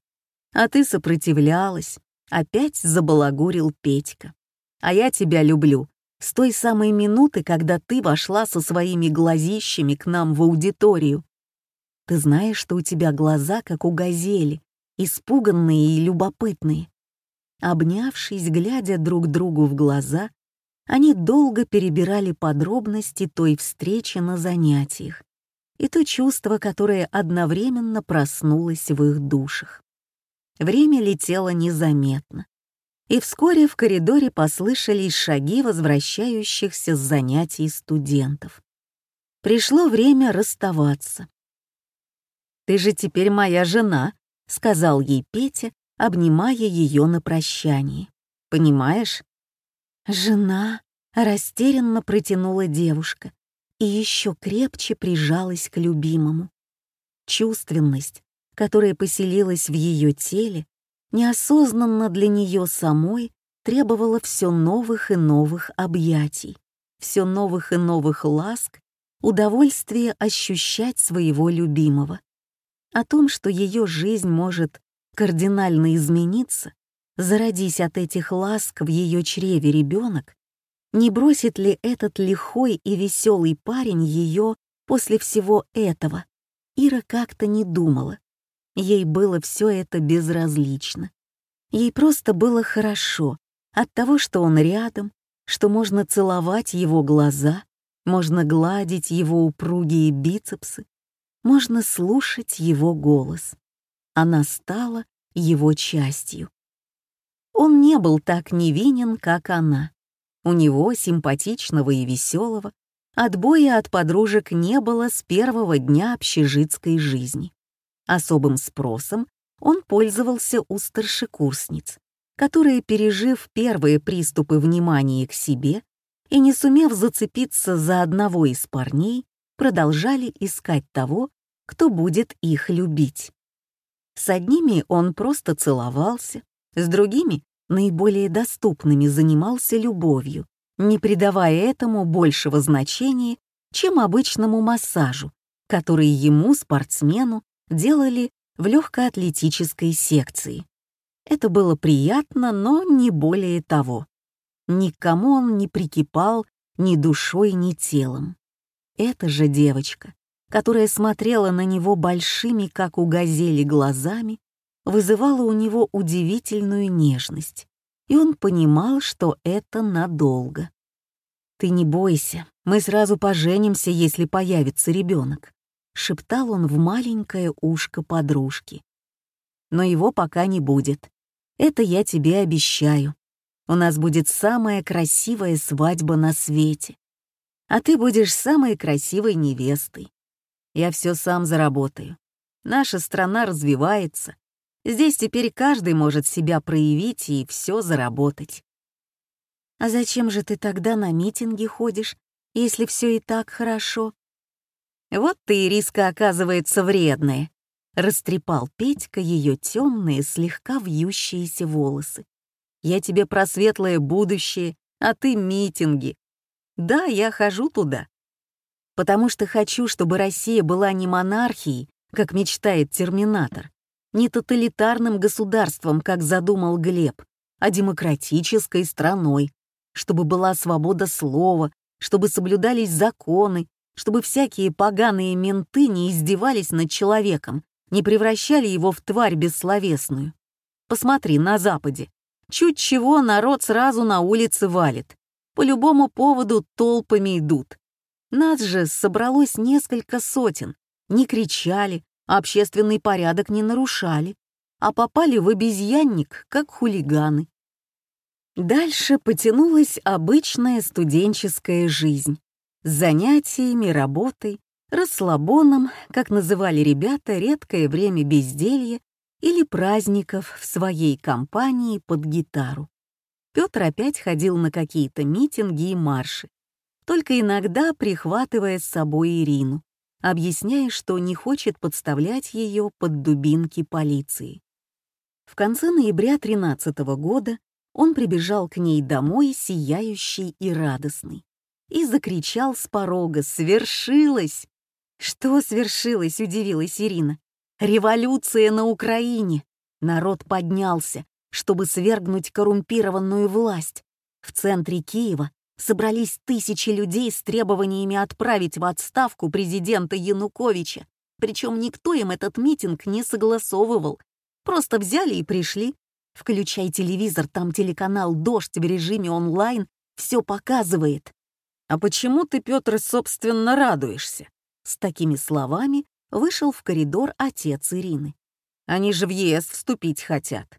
А ты сопротивлялась», — опять забалагурил Петька. «А я тебя люблю. С той самой минуты, когда ты вошла со своими глазищами к нам в аудиторию. Ты знаешь, что у тебя глаза, как у газели, испуганные и любопытные. Обнявшись, глядя друг другу в глаза, они долго перебирали подробности той встречи на занятиях и то чувство, которое одновременно проснулось в их душах. Время летело незаметно, и вскоре в коридоре послышались шаги возвращающихся с занятий студентов. Пришло время расставаться. «Ты же теперь моя жена», — сказал ей Петя, обнимая ее на прощании. «Понимаешь?» «Жена», — растерянно протянула девушка и еще крепче прижалась к любимому. Чувственность, которая поселилась в ее теле, неосознанно для нее самой требовала все новых и новых объятий, все новых и новых ласк, удовольствия ощущать своего любимого. О том, что ее жизнь может кардинально измениться, зародись от этих ласк в ее чреве ребенок, не бросит ли этот лихой и веселый парень ее после всего этого? Ира как-то не думала. Ей было все это безразлично. Ей просто было хорошо от того, что он рядом, что можно целовать его глаза, можно гладить его упругие бицепсы, можно слушать его голос. Она стала его частью. Он не был так невинен, как она. У него, симпатичного и веселого, отбоя от подружек не было с первого дня общежитской жизни. Особым спросом он пользовался у старшекурсниц, которые, пережив первые приступы внимания к себе и не сумев зацепиться за одного из парней, продолжали искать того, кто будет их любить. С одними он просто целовался, с другими, наиболее доступными, занимался любовью, не придавая этому большего значения, чем обычному массажу, который ему, спортсмену, делали в легкоатлетической секции. Это было приятно, но не более того. Никому он не прикипал ни душой, ни телом. Эта же девочка, которая смотрела на него большими, как у газели, глазами, вызывала у него удивительную нежность, и он понимал, что это надолго. «Ты не бойся, мы сразу поженимся, если появится ребенок», — шептал он в маленькое ушко подружки. «Но его пока не будет. Это я тебе обещаю. У нас будет самая красивая свадьба на свете. А ты будешь самой красивой невестой. Я все сам заработаю. Наша страна развивается. Здесь теперь каждый может себя проявить и все заработать. А зачем же ты тогда на митинги ходишь, если все и так хорошо? Вот ты, и риска оказывается, вредная. Растрепал Петька ее темные, слегка вьющиеся волосы. Я тебе про светлое будущее, а ты митинги. Да, я хожу туда, потому что хочу, чтобы Россия была не монархией, как мечтает терминатор, не тоталитарным государством, как задумал Глеб, а демократической страной, чтобы была свобода слова, чтобы соблюдались законы, чтобы всякие поганые менты не издевались над человеком, не превращали его в тварь бессловесную. Посмотри, на Западе. Чуть чего народ сразу на улице валит. По любому поводу толпами идут. Нас же собралось несколько сотен. Не кричали, общественный порядок не нарушали, а попали в обезьянник, как хулиганы. Дальше потянулась обычная студенческая жизнь с занятиями, работой, расслабоном, как называли ребята, редкое время безделья или праздников в своей компании под гитару. Петр опять ходил на какие-то митинги и марши, только иногда прихватывая с собой Ирину, объясняя, что не хочет подставлять ее под дубинки полиции. В конце ноября 13 года он прибежал к ней домой, сияющий и радостный, и закричал с порога «Свершилось!» «Что свершилось?» — удивилась Ирина. «Революция на Украине!» Народ поднялся, чтобы свергнуть коррумпированную власть. В центре Киева собрались тысячи людей с требованиями отправить в отставку президента Януковича. Причем никто им этот митинг не согласовывал. Просто взяли и пришли. Включай телевизор, там телеканал «Дождь» в режиме онлайн все показывает. «А почему ты, Петр, собственно, радуешься?» С такими словами вышел в коридор отец Ирины. «Они же в ЕС вступить хотят».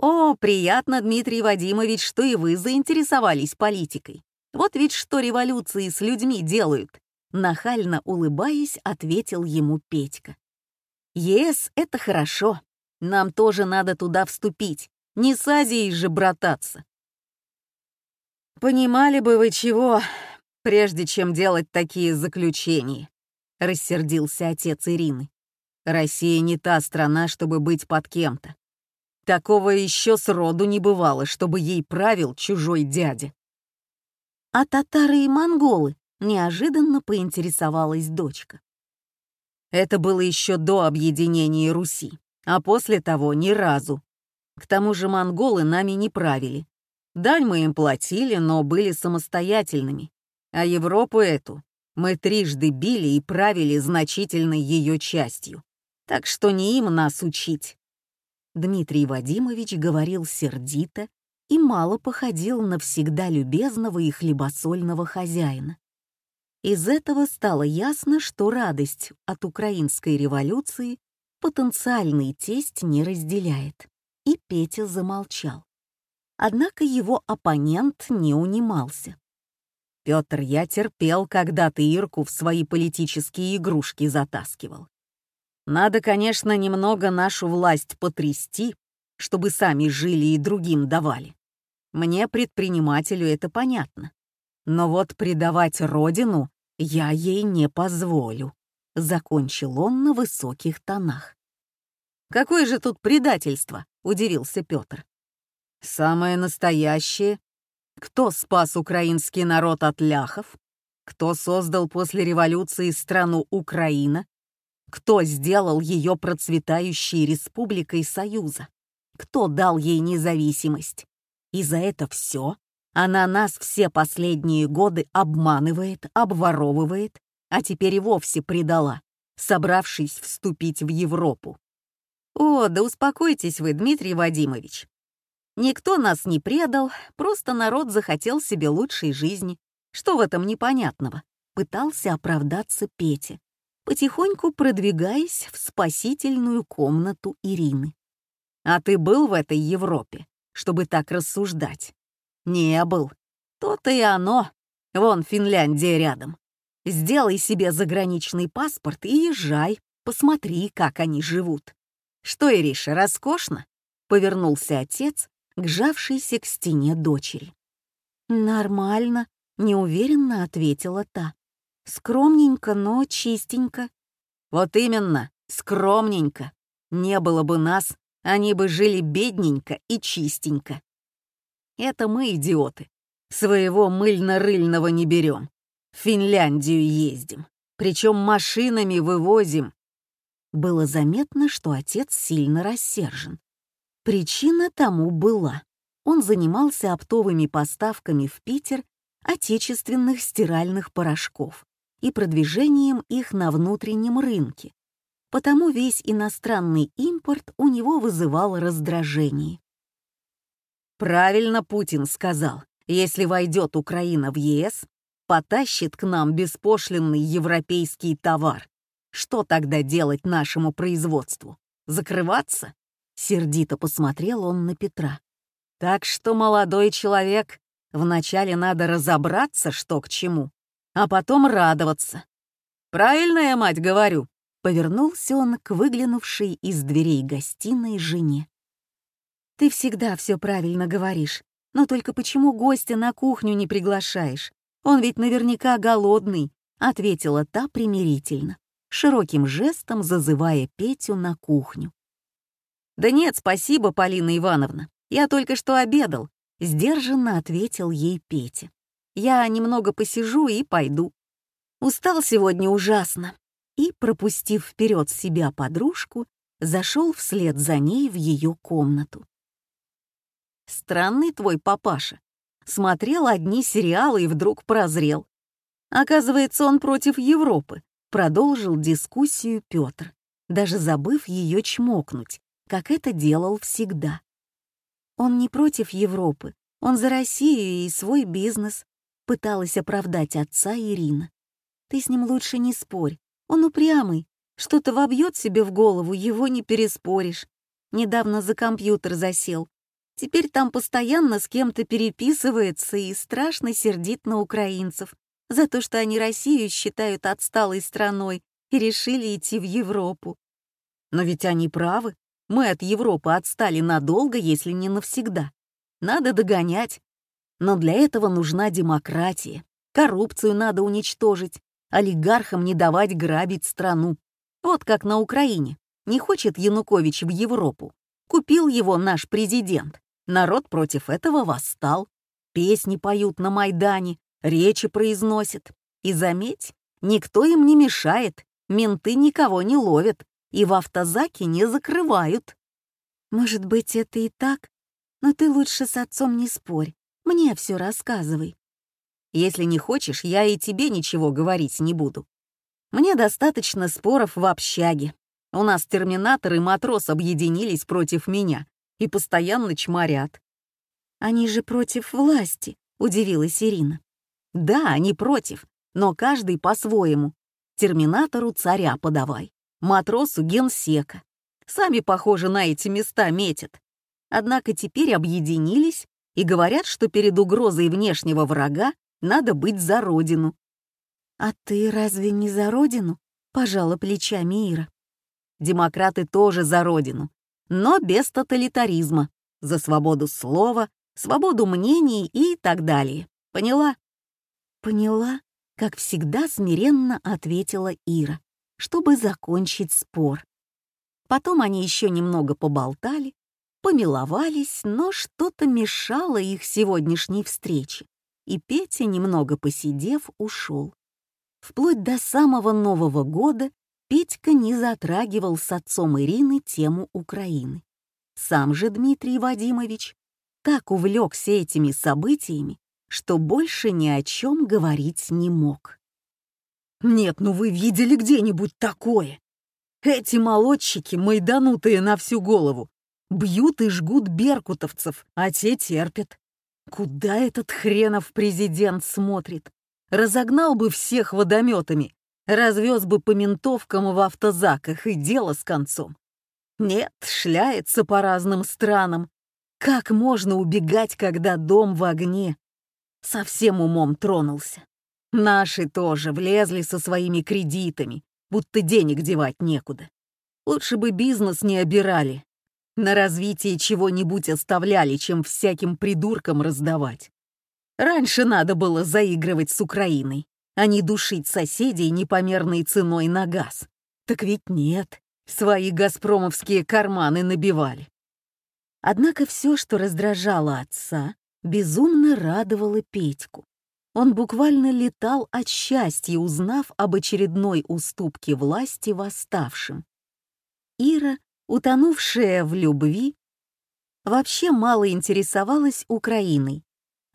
«О, приятно, Дмитрий Вадимович, что и вы заинтересовались политикой. Вот ведь что революции с людьми делают!» Нахально улыбаясь, ответил ему Петька. «ЕС — это хорошо. Нам тоже надо туда вступить. Не с Азией же брататься». «Понимали бы вы чего, прежде чем делать такие заключения», — рассердился отец Ирины. «Россия не та страна, чтобы быть под кем-то. Такого еще сроду не бывало, чтобы ей правил чужой дядя». «А татары и монголы?» — неожиданно поинтересовалась дочка. Это было еще до объединения Руси, а после того ни разу. К тому же монголы нами не правили. Дань мы им платили, но были самостоятельными. А Европу эту мы трижды били и правили значительной ее частью. Так что не им нас учить. Дмитрий Вадимович говорил сердито и мало походил на всегда любезного и хлебосольного хозяина. Из этого стало ясно, что радость от украинской революции потенциальный тесть не разделяет, и Петя замолчал. Однако его оппонент не унимался. Петр, я терпел, когда ты Ирку в свои политические игрушки затаскивал. Надо, конечно, немного нашу власть потрясти, чтобы сами жили и другим давали. Мне, предпринимателю, это понятно. Но вот предавать родину я ей не позволю», — закончил он на высоких тонах. «Какое же тут предательство?» — удивился Петр. «Самое настоящее кто спас украинский народ от ляхов? Кто создал после революции страну Украина? Кто сделал ее процветающей республикой Союза? Кто дал ей независимость? И за это все она нас все последние годы обманывает, обворовывает, а теперь и вовсе предала, собравшись вступить в Европу. О, да успокойтесь вы, Дмитрий Вадимович. Никто нас не предал, просто народ захотел себе лучшей жизни. Что в этом непонятного? Пытался оправдаться Петя, потихоньку продвигаясь в спасительную комнату Ирины. А ты был в этой Европе, чтобы так рассуждать? Не был. То-то и оно. Вон Финляндия рядом. Сделай себе заграничный паспорт и езжай, посмотри, как они живут. Что, Ириша, роскошно? Повернулся отец к жавшейся к стене дочери. «Нормально», — неуверенно ответила та. «Скромненько, но чистенько». «Вот именно, скромненько. Не было бы нас, они бы жили бедненько и чистенько. Это мы, идиоты. Своего мыльно-рыльного не берем. В Финляндию ездим. Причем машинами вывозим. Было заметно, что отец сильно рассержен. Причина тому была. Он занимался оптовыми поставками в Питер отечественных стиральных порошков и продвижением их на внутреннем рынке. Потому весь иностранный импорт у него вызывал раздражение. Правильно Путин сказал, если войдет Украина в ЕС, потащит к нам беспошлинный европейский товар. Что тогда делать нашему производству? Закрываться? Сердито посмотрел он на Петра. Так что, молодой человек, вначале надо разобраться, что к чему, а потом радоваться. Правильно я, мать, говорю? Повернулся он к выглянувшей из дверей гостиной жене. «Ты всегда все правильно говоришь, но только почему гостя на кухню не приглашаешь? Он ведь наверняка голодный», — ответила та примирительно, широким жестом зазывая Петю на кухню. «Да нет, спасибо, Полина Ивановна. Я только что обедал», — сдержанно ответил ей Петя. «Я немного посижу и пойду. Устал сегодня ужасно». И, пропустив вперед себя подружку, зашел вслед за ней в ее комнату. «Странный твой папаша. Смотрел одни сериалы и вдруг прозрел. Оказывается, он против Европы», — продолжил дискуссию Петр, даже забыв ее чмокнуть, как это делал всегда. Он не против Европы, он за Россию и свой бизнес, пыталась оправдать отца Ирина. Ты с ним лучше не спорь, он упрямый, что-то вобьет себе в голову, его не переспоришь. Недавно за компьютер засел. Теперь там постоянно с кем-то переписывается и страшно сердит на украинцев за то, что они Россию считают отсталой страной и решили идти в Европу. Но ведь они правы. Мы от Европы отстали надолго, если не навсегда. Надо догонять. Но для этого нужна демократия. Коррупцию надо уничтожить, олигархам не давать грабить страну. Вот как на Украине. Не хочет Янукович в Европу. Купил его наш президент. Народ против этого восстал. Песни поют на Майдане, речи произносят. И заметь, никто им не мешает, менты никого не ловят и в автозаке не закрывают. Может быть, это и так, но ты лучше с отцом не спорь, мне все рассказывай. Если не хочешь, я и тебе ничего говорить не буду. Мне достаточно споров в общаге. У нас терминатор и матрос объединились против меня и постоянно чморят. Они же против власти, удивилась Ирина. Да, они против, но каждый по-своему. Терминатору царя подавай матросу генсека. Сами, похоже, на эти места метят. Однако теперь объединились и говорят, что перед угрозой внешнего врага надо быть за родину. «А ты разве не за родину?» — пожала плечами Ира. «Демократы тоже за родину, но без тоталитаризма, за свободу слова, свободу мнений и так далее. Поняла?» «Поняла», — как всегда смиренно ответила Ира чтобы закончить спор. Потом они еще немного поболтали, помиловались, но что-то мешало их сегодняшней встрече, и Петя, немного посидев, ушел. Вплоть до самого Нового года Петька не затрагивал с отцом Ирины тему Украины. Сам же Дмитрий Вадимович так увлекся этими событиями, что больше ни о чем говорить не мог. Нет, ну вы видели где-нибудь такое? Эти молодчики, майданутые на всю голову, бьют и жгут беркутовцев, а те терпят. Куда этот хренов президент смотрит? Разогнал бы всех водометами, развез бы по ментовкам в автозаках и дело с концом. Нет, шляется по разным странам. Как можно убегать, когда дом в огне? Совсем умом тронулся. Наши тоже влезли со своими кредитами, будто денег девать некуда. Лучше бы бизнес не обирали, на развитие чего-нибудь оставляли, чем всяким придуркам раздавать. Раньше надо было заигрывать с Украиной, а не душить соседей непомерной ценой на газ. Так ведь нет, свои газпромовские карманы набивали. Однако все, что раздражало отца, безумно радовало Петьку. Он буквально летал от счастья, узнав об очередной уступке власти восставшим. Ира, утонувшая в любви, вообще мало интересовалась Украиной.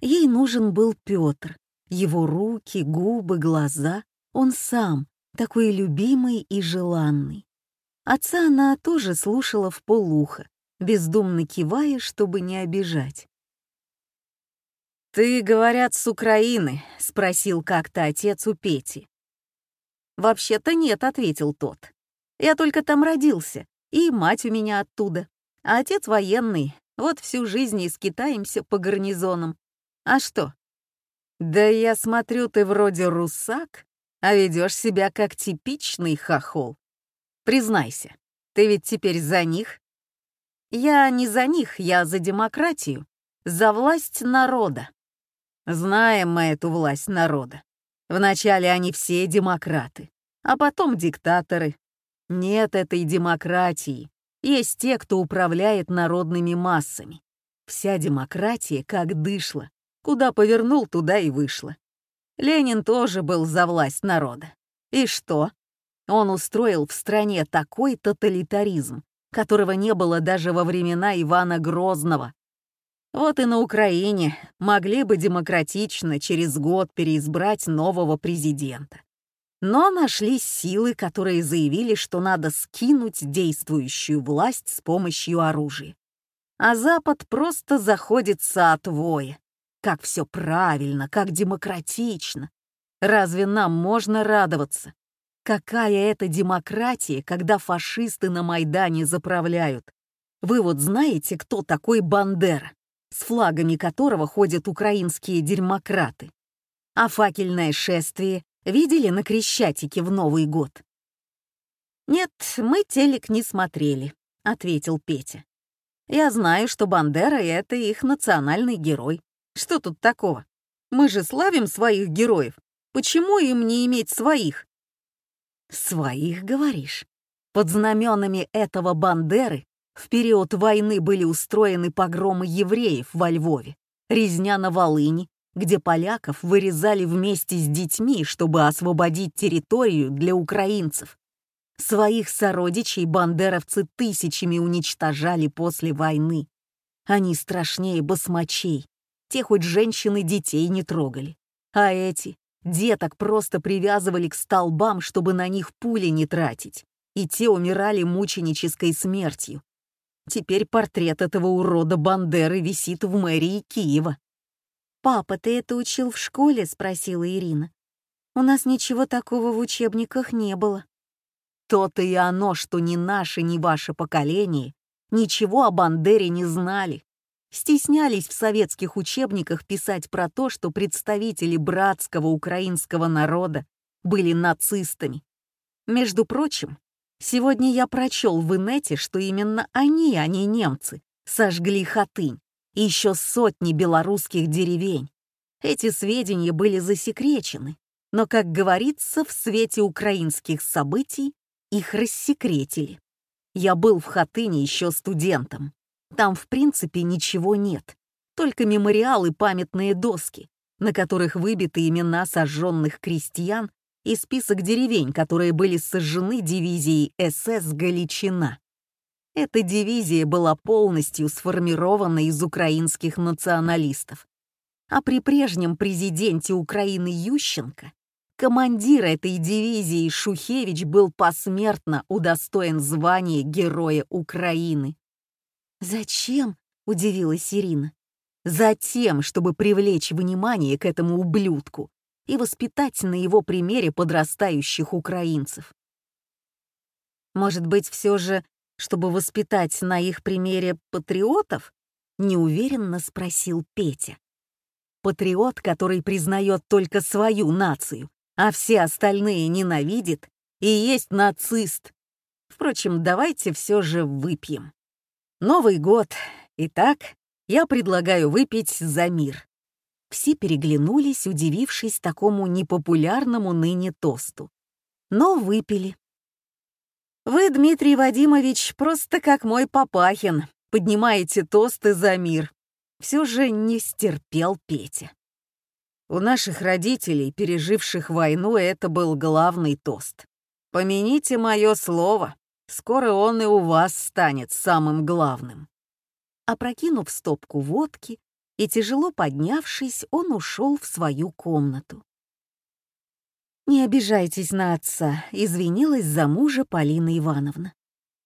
Ей нужен был Петр, его руки, губы, глаза, он сам, такой любимый и желанный. Отца она тоже слушала в полуха, бездумно кивая, чтобы не обижать. «Ты, говорят, с Украины?» — спросил как-то отец у Пети. «Вообще-то нет», — ответил тот. «Я только там родился, и мать у меня оттуда. А отец военный, вот всю жизнь и скитаемся по гарнизонам. А что?» «Да я смотрю, ты вроде русак, а ведешь себя как типичный хохол. Признайся, ты ведь теперь за них? Я не за них, я за демократию, за власть народа. Знаем мы эту власть народа. Вначале они все демократы, а потом диктаторы. Нет этой демократии. Есть те, кто управляет народными массами. Вся демократия как дышла. Куда повернул, туда и вышла. Ленин тоже был за власть народа. И что? Он устроил в стране такой тоталитаризм, которого не было даже во времена Ивана Грозного. Вот и на Украине могли бы демократично через год переизбрать нового президента. Но нашлись силы, которые заявили, что надо скинуть действующую власть с помощью оружия. А Запад просто заходится от воя. Как все правильно, как демократично. Разве нам можно радоваться? Какая это демократия, когда фашисты на Майдане заправляют? Вы вот знаете, кто такой Бандера? с флагами которого ходят украинские дерьмократы. А факельное шествие видели на Крещатике в Новый год? «Нет, мы телек не смотрели», — ответил Петя. «Я знаю, что Бандера — это их национальный герой. Что тут такого? Мы же славим своих героев. Почему им не иметь своих?» «Своих, говоришь? Под знаменами этого Бандеры в период войны были устроены погромы евреев во Львове, резня на Волыни, где поляков вырезали вместе с детьми, чтобы освободить территорию для украинцев. Своих сородичей бандеровцы тысячами уничтожали после войны. Они страшнее басмачей. Те хоть женщины детей не трогали. А эти деток просто привязывали к столбам, чтобы на них пули не тратить. И те умирали мученической смертью. Теперь портрет этого урода Бандеры висит в мэрии Киева. «Папа, ты это учил в школе?» — спросила Ирина. «У нас ничего такого в учебниках не было». То-то и оно, что ни наше, ни ваше поколение ничего о Бандере не знали. Стеснялись в советских учебниках писать про то, что представители братского украинского народа были нацистами. Между прочим, Сегодня я прочел в инете, что именно они, а не немцы, сожгли Хатынь и еще сотни белорусских деревень. Эти сведения были засекречены, но, как говорится, в свете украинских событий их рассекретили. Я был в Хатыне еще студентом. Там, в принципе, ничего нет, только мемориалы памятные доски, на которых выбиты имена сожженных крестьян и список деревень, которые были сожжены дивизией СС «Галичина». Эта дивизия была полностью сформирована из украинских националистов. А при прежнем президенте Украины Ющенко командир этой дивизии Шухевич был посмертно удостоен звания Героя Украины. «Зачем?» — удивилась Ирина. «Затем, чтобы привлечь внимание к этому ублюдку, и воспитать на его примере подрастающих украинцев. Может быть, все же, чтобы воспитать на их примере патриотов? Неуверенно спросил Петя. Патриот, который признает только свою нацию, а все остальные ненавидит, и есть нацист. Впрочем, давайте все же выпьем. Новый год. Итак, я предлагаю выпить за мир. Все переглянулись, удивившись такому непопулярному ныне тосту. Но выпили. «Вы, Дмитрий Вадимович, просто как мой Папахин, поднимаете тосты за мир». Все же не стерпел Петя. У наших родителей, переживших войну, это был главный тост. Помяните мое слово, скоро он и у вас станет самым главным. Опрокинув стопку водки, и, тяжело поднявшись, он ушел в свою комнату. «Не обижайтесь на отца», — извинилась за мужа Полина Ивановна.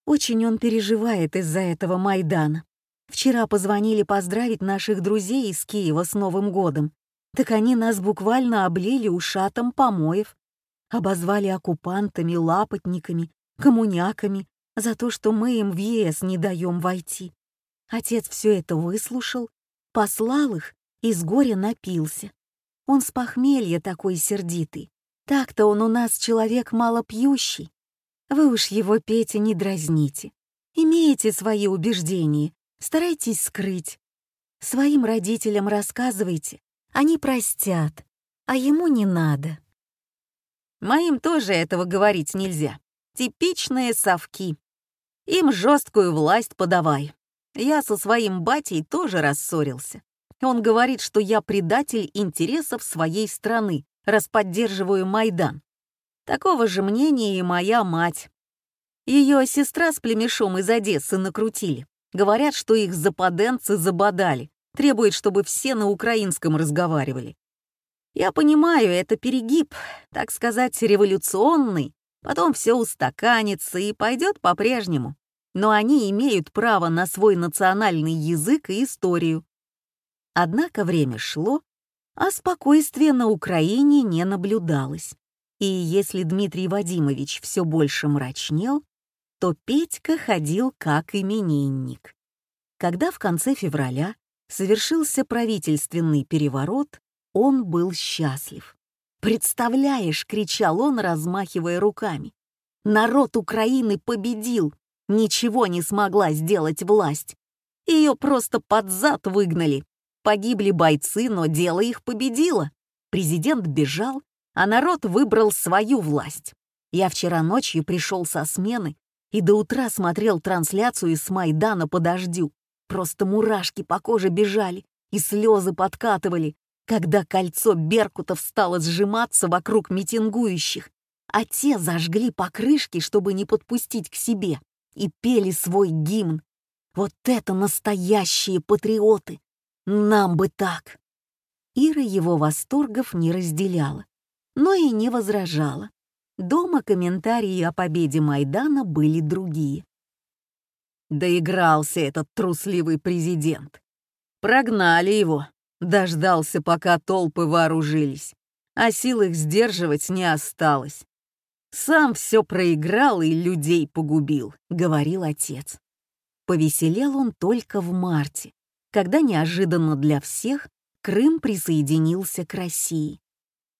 «Очень он переживает из-за этого Майдана. Вчера позвонили поздравить наших друзей из Киева с Новым годом. Так они нас буквально облили ушатом помоев, обозвали оккупантами, лапотниками, коммуняками за то, что мы им в ЕС не даем войти. Отец все это выслушал Послал их и с горя напился. Он с похмелья такой сердитый. Так-то он у нас человек малопьющий. Вы уж его, Петя, не дразните. Имеете свои убеждения, старайтесь скрыть. Своим родителям рассказывайте, они простят, а ему не надо. Моим тоже этого говорить нельзя. Типичные совки. Им жесткую власть подавай. Я со своим батей тоже рассорился. Он говорит, что я предатель интересов своей страны, раз поддерживаю Майдан. Такого же мнения и моя мать. Ее сестра с племешом из Одессы накрутили. Говорят, что их западенцы забодали, требуют, чтобы все на украинском разговаривали. Я понимаю, это перегиб, так сказать, революционный, потом все устаканится и пойдет по-прежнему. Но они имеют право на свой национальный язык и историю. Однако время шло, а спокойствия на Украине не наблюдалось. И если Дмитрий Вадимович все больше мрачнел, то Петька ходил как именинник. Когда в конце февраля совершился правительственный переворот, он был счастлив. «Представляешь!» — кричал он, размахивая руками. «Народ Украины победил! Ничего не смогла сделать власть! Ее просто под зад выгнали! Погибли бойцы, но дело их победило! Президент бежал, а народ выбрал свою власть! Я вчера ночью пришел со смены и до утра смотрел трансляцию из Майдана по дождю. Просто мурашки по коже бежали и слезы подкатывали, когда кольцо беркутов стало сжиматься вокруг митингующих, а те зажгли покрышки, чтобы не подпустить к себе, и пели свой гимн. Вот это настоящие патриоты! Нам бы так! Ира его восторгов не разделяла, но и не возражала. Дома комментарии о победе Майдана были другие. Доигрался этот трусливый президент. Прогнали его, дождался, пока толпы вооружились, а сил их сдерживать не осталось. «Сам все проиграл и людей погубил», — говорил отец. Повеселел он только в марте, когда неожиданно для всех Крым присоединился к России.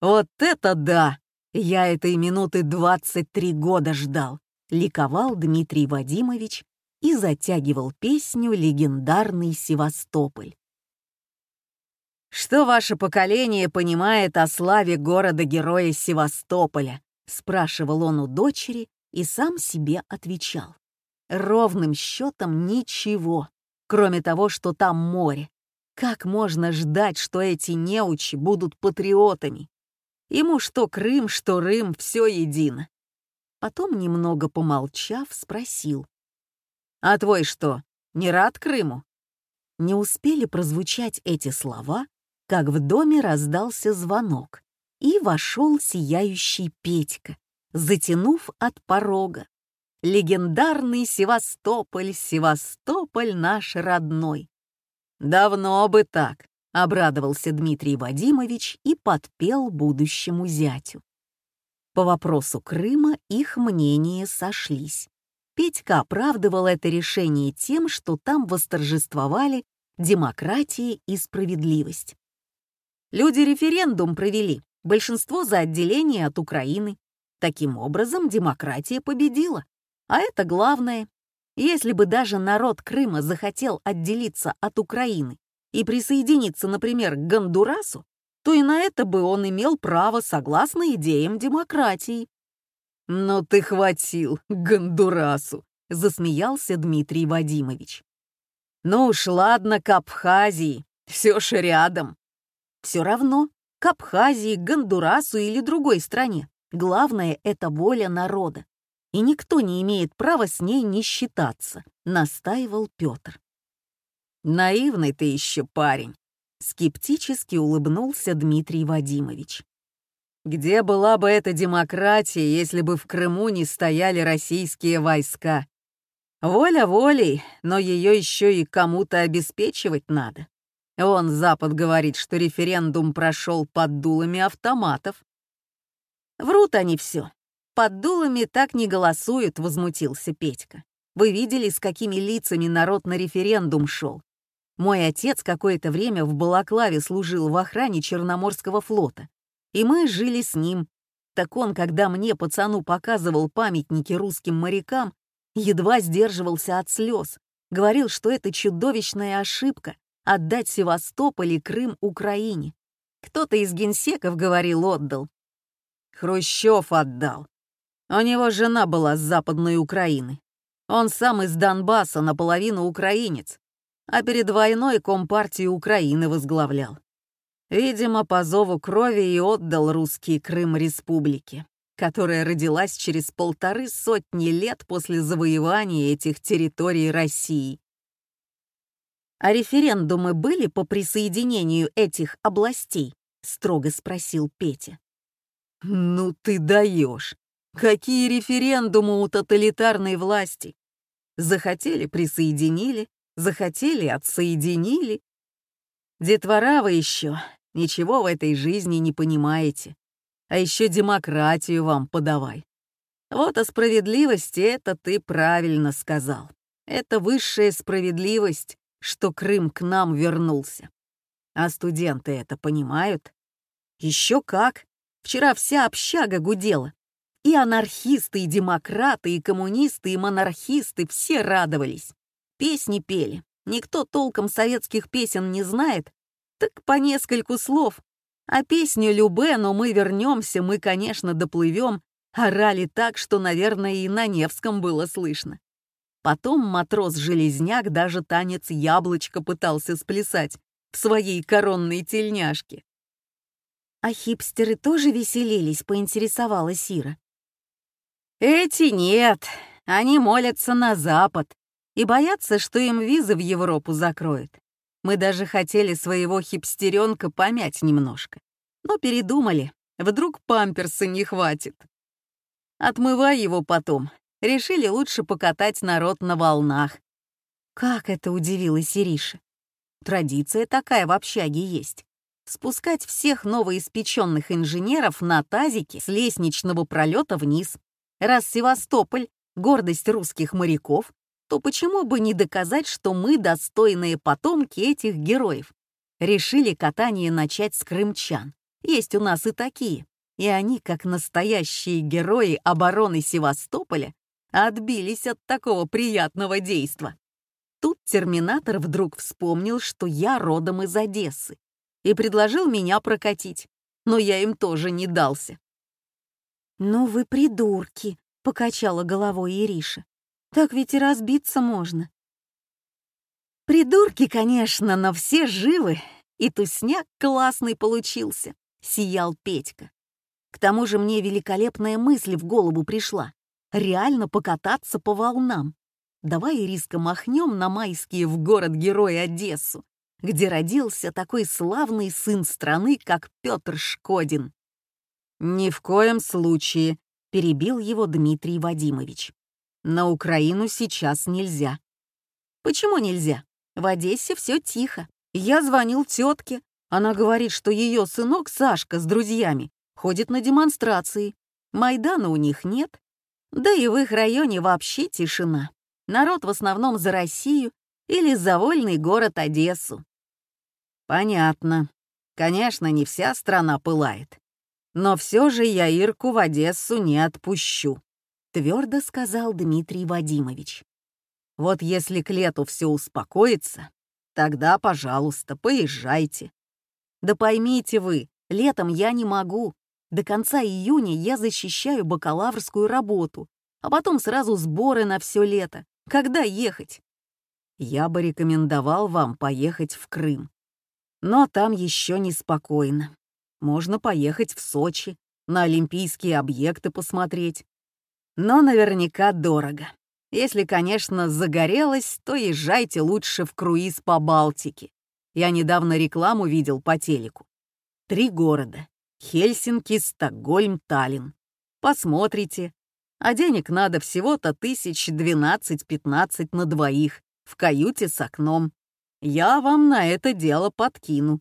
«Вот это да!» Я этой минуты 23 года ждал, ликовал Дмитрий Вадимович и затягивал песню «Легендарный Севастополь». «Что ваше поколение понимает о славе города-героя Севастополя?» — спрашивал он у дочери и сам себе отвечал. «Ровным счетом ничего, кроме того, что там море. Как можно ждать, что эти неучи будут патриотами? Ему что Крым, что Рым, все едино. Потом, немного помолчав, спросил. «А твой что, не рад Крыму?» Не успели прозвучать эти слова, как в доме раздался звонок, и вошел сияющий Петька, затянув от порога. Легендарный Севастополь, Севастополь наш родной. Давно бы так. — обрадовался Дмитрий Вадимович и подпел будущему зятю. По вопросу Крыма их мнения сошлись. Петька оправдывал это решение тем, что там восторжествовали демократия и справедливость. Люди референдум провели, большинство за отделение от Украины. Таким образом, демократия победила. А это главное. Если бы даже народ Крыма захотел отделиться от Украины, и присоединиться, например, к Гондурасу, то и на это бы он имел право согласно идеям демократии. «Но ты хватил Гондурасу», — засмеялся Дмитрий Вадимович. «Ну уж ладно, к Абхазии, все ж рядом». «Все равно, к Абхазии, Гондурасу или другой стране. Главное — это воля народа. И никто не имеет права с ней не считаться», — настаивал Петр. «Наивный ты еще парень», — скептически улыбнулся Дмитрий Вадимович. «Где была бы эта демократия, если бы в Крыму не стояли российские войска? Воля волей, но ее еще и кому-то обеспечивать надо. Он, Запад, говорит, что референдум прошел под дулами автоматов. Врут они все. Под дулами так не голосуют, возмутился Петька. Вы видели, с какими лицами народ на референдум шел? Мой отец какое-то время в Балаклаве служил в охране Черноморского флота, и мы жили с ним. Так он, когда мне, пацану, показывал памятники русским морякам, едва сдерживался от слез, говорил, что это чудовищная ошибка — отдать Севастополь и Крым Украине. Кто-то из генсеков, говорил, отдал. Хрущев отдал. У него жена была с Западной Украины. Он сам из Донбасса, наполовину украинец, а перед войной Компартию Украины возглавлял. Видимо, по зову крови и отдал русский Крым республике, которая родилась через полторы сотни лет после завоевания этих территорий России. «А референдумы были по присоединению этих областей?» — строго спросил Петя. «Ну ты даешь! Какие референдумы у тоталитарной власти? Захотели — присоединили, захотели — отсоединили. Детвора вы еще, ничего в этой жизни не понимаете. А еще демократию вам подавай. Вот о справедливости это ты правильно сказал. Это высшая справедливость, что Крым к нам вернулся. А студенты это понимают? Еще как. Вчера вся общага гудела. И анархисты, и демократы, и коммунисты, и монархисты все радовались. Песни пели. Никто толком советских песен не знает, так по нескольку слов. А песню «Любе, но мы вернемся, мы, конечно, доплывем» орали так, что, наверное, и на Невском было слышно. Потом матрос-железняк даже танец яблочко пытался сплясать в своей коронной тельняшке. «А хипстеры тоже веселились?» — поинтересовалась Ира. «Эти нет, они молятся на Запад и боятся, что им визы в Европу закроют. Мы даже хотели своего хипстеренка помять немножко. Но передумали, вдруг памперса не хватит. Отмывай его потом. Решили лучше покатать народ на волнах. Как это удивилась Ириша. Традиция такая в общаге есть. Спускать всех новоиспеченных инженеров на тазике с лестничного пролета вниз. Раз Севастополь — гордость русских моряков, то почему бы не доказать, что мы достойные потомки этих героев? Решили катание начать с крымчан. Есть у нас и такие. И они, как настоящие герои обороны Севастополя, отбились от такого приятного действа. Тут терминатор вдруг вспомнил, что я родом из Одессы, и предложил меня прокатить, но я им тоже не дался. «Ну вы придурки», — покачала головой Ириша. Так ведь и разбиться можно. Придурки, конечно, но все живы, и тусняк классный получился, сиял Петька. К тому же мне великолепная мысль в голову пришла. Реально покататься по волнам. Давай, Ириска, махнем на майские в город-герой Одессу, где родился такой славный сын страны, как Петр Шкодин. «Ни в коем случае», — перебил его Дмитрий Вадимович. На Украину сейчас нельзя. Почему нельзя? В Одессе все тихо. Я звонил тетке. Она говорит, что ее сынок Сашка с друзьями ходит на демонстрации. Майдана у них нет. Да и в их районе вообще тишина. Народ в основном за Россию или за вольный город Одессу. Понятно. Конечно, не вся страна пылает. Но все же я Ирку в Одессу не отпущу. — твердо сказал Дмитрий Вадимович. «Вот если к лету все успокоится, тогда, пожалуйста, поезжайте. Да поймите вы, летом я не могу. До конца июня я защищаю бакалаврскую работу, а потом сразу сборы на все лето. Когда ехать? Я бы рекомендовал вам поехать в Крым. Но там еще неспокойно. Можно поехать в Сочи, на олимпийские объекты посмотреть но наверняка дорого. Если, конечно, загорелось, то езжайте лучше в круиз по Балтике. Я недавно рекламу видел по телеку. Три города — Хельсинки, Стокгольм, Таллин. Посмотрите. А денег надо всего-то тысяч двенадцать-пятнадцать на двоих, в каюте с окном. Я вам на это дело подкину.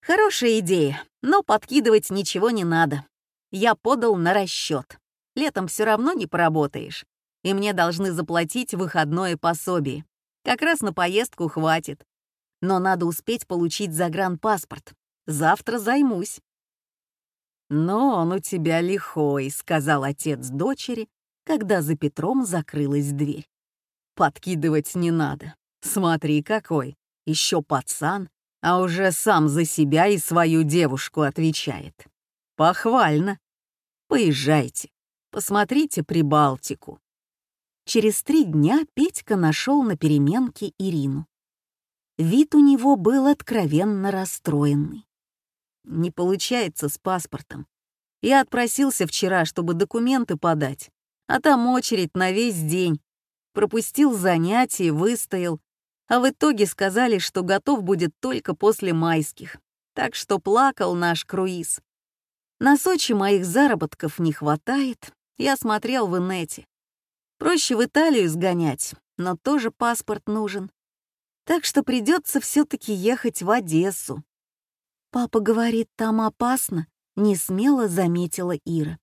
Хорошая идея, но подкидывать ничего не надо. Я подал на расчет. Летом все равно не поработаешь, и мне должны заплатить выходное пособие. Как раз на поездку хватит. Но надо успеть получить загранпаспорт. Завтра займусь. «Но он у тебя лихой», — сказал отец дочери, когда за Петром закрылась дверь. «Подкидывать не надо. Смотри какой, еще пацан, а уже сам за себя и свою девушку отвечает. Похвально. Поезжайте, посмотрите Прибалтику». Через три дня Петька нашел на переменке Ирину. Вид у него был откровенно расстроенный. Не получается с паспортом. Я отпросился вчера, чтобы документы подать, а там очередь на весь день. Пропустил занятия, выстоял, а в итоге сказали, что готов будет только после майских. Так что плакал наш круиз. На Сочи моих заработков не хватает, я смотрел в инете. Проще в Италию сгонять, но тоже паспорт нужен. Так что придется все-таки ехать в Одессу. «Папа говорит, там опасно», — не смело заметила Ира.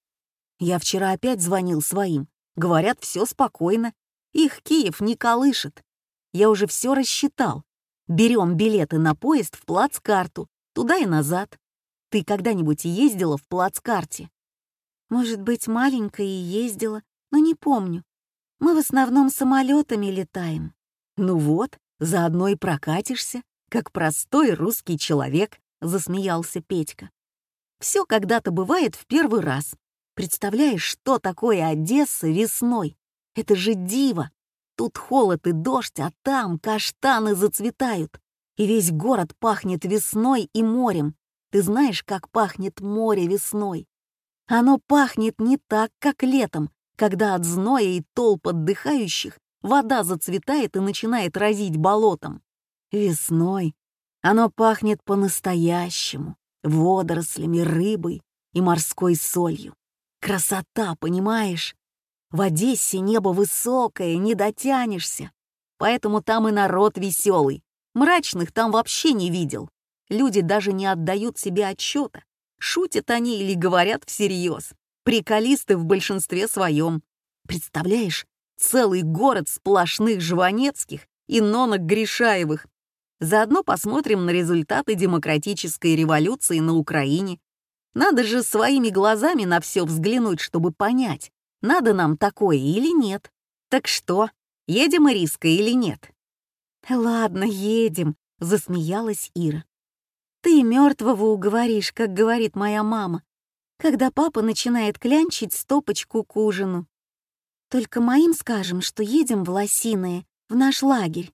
«Я вчера опять звонил своим. Говорят, все спокойно. Их Киев не колышет. Я уже все рассчитал. Берем билеты на поезд в плацкарту, туда и назад. Ты когда-нибудь ездила в плацкарте?» «Может быть, маленькая и ездила, но не помню. Мы в основном самолетами летаем». «Ну вот, заодно и прокатишься, как простой русский человек», — засмеялся Петька. «Все когда-то бывает в первый раз. Представляешь, что такое Одесса весной? Это же диво! Тут холод и дождь, а там каштаны зацветают. И весь город пахнет весной и морем. Ты знаешь, как пахнет море весной? Оно пахнет не так, как летом, когда от зноя и толп отдыхающих вода зацветает и начинает разить болотом. Весной оно пахнет по-настоящему, водорослями, рыбой и морской солью. Красота, понимаешь? В Одессе небо высокое, не дотянешься. Поэтому там и народ веселый. Мрачных там вообще не видел. Люди даже не отдают себе отчета. Шутят они или говорят всерьез. Приколисты в большинстве своем. Представляешь, целый город сплошных Жванецких и нонок Гришаевых, Заодно посмотрим на результаты демократической революции на Украине. Надо же своими глазами на все взглянуть, чтобы понять, надо нам такое или нет. Так что, едем, Ириска, или нет? «Ладно, едем», — засмеялась Ира. «Ты мертвого уговоришь, как говорит моя мама, когда папа начинает клянчить стопочку к ужину. Только моим скажем, что едем в Лосиное, в наш лагерь.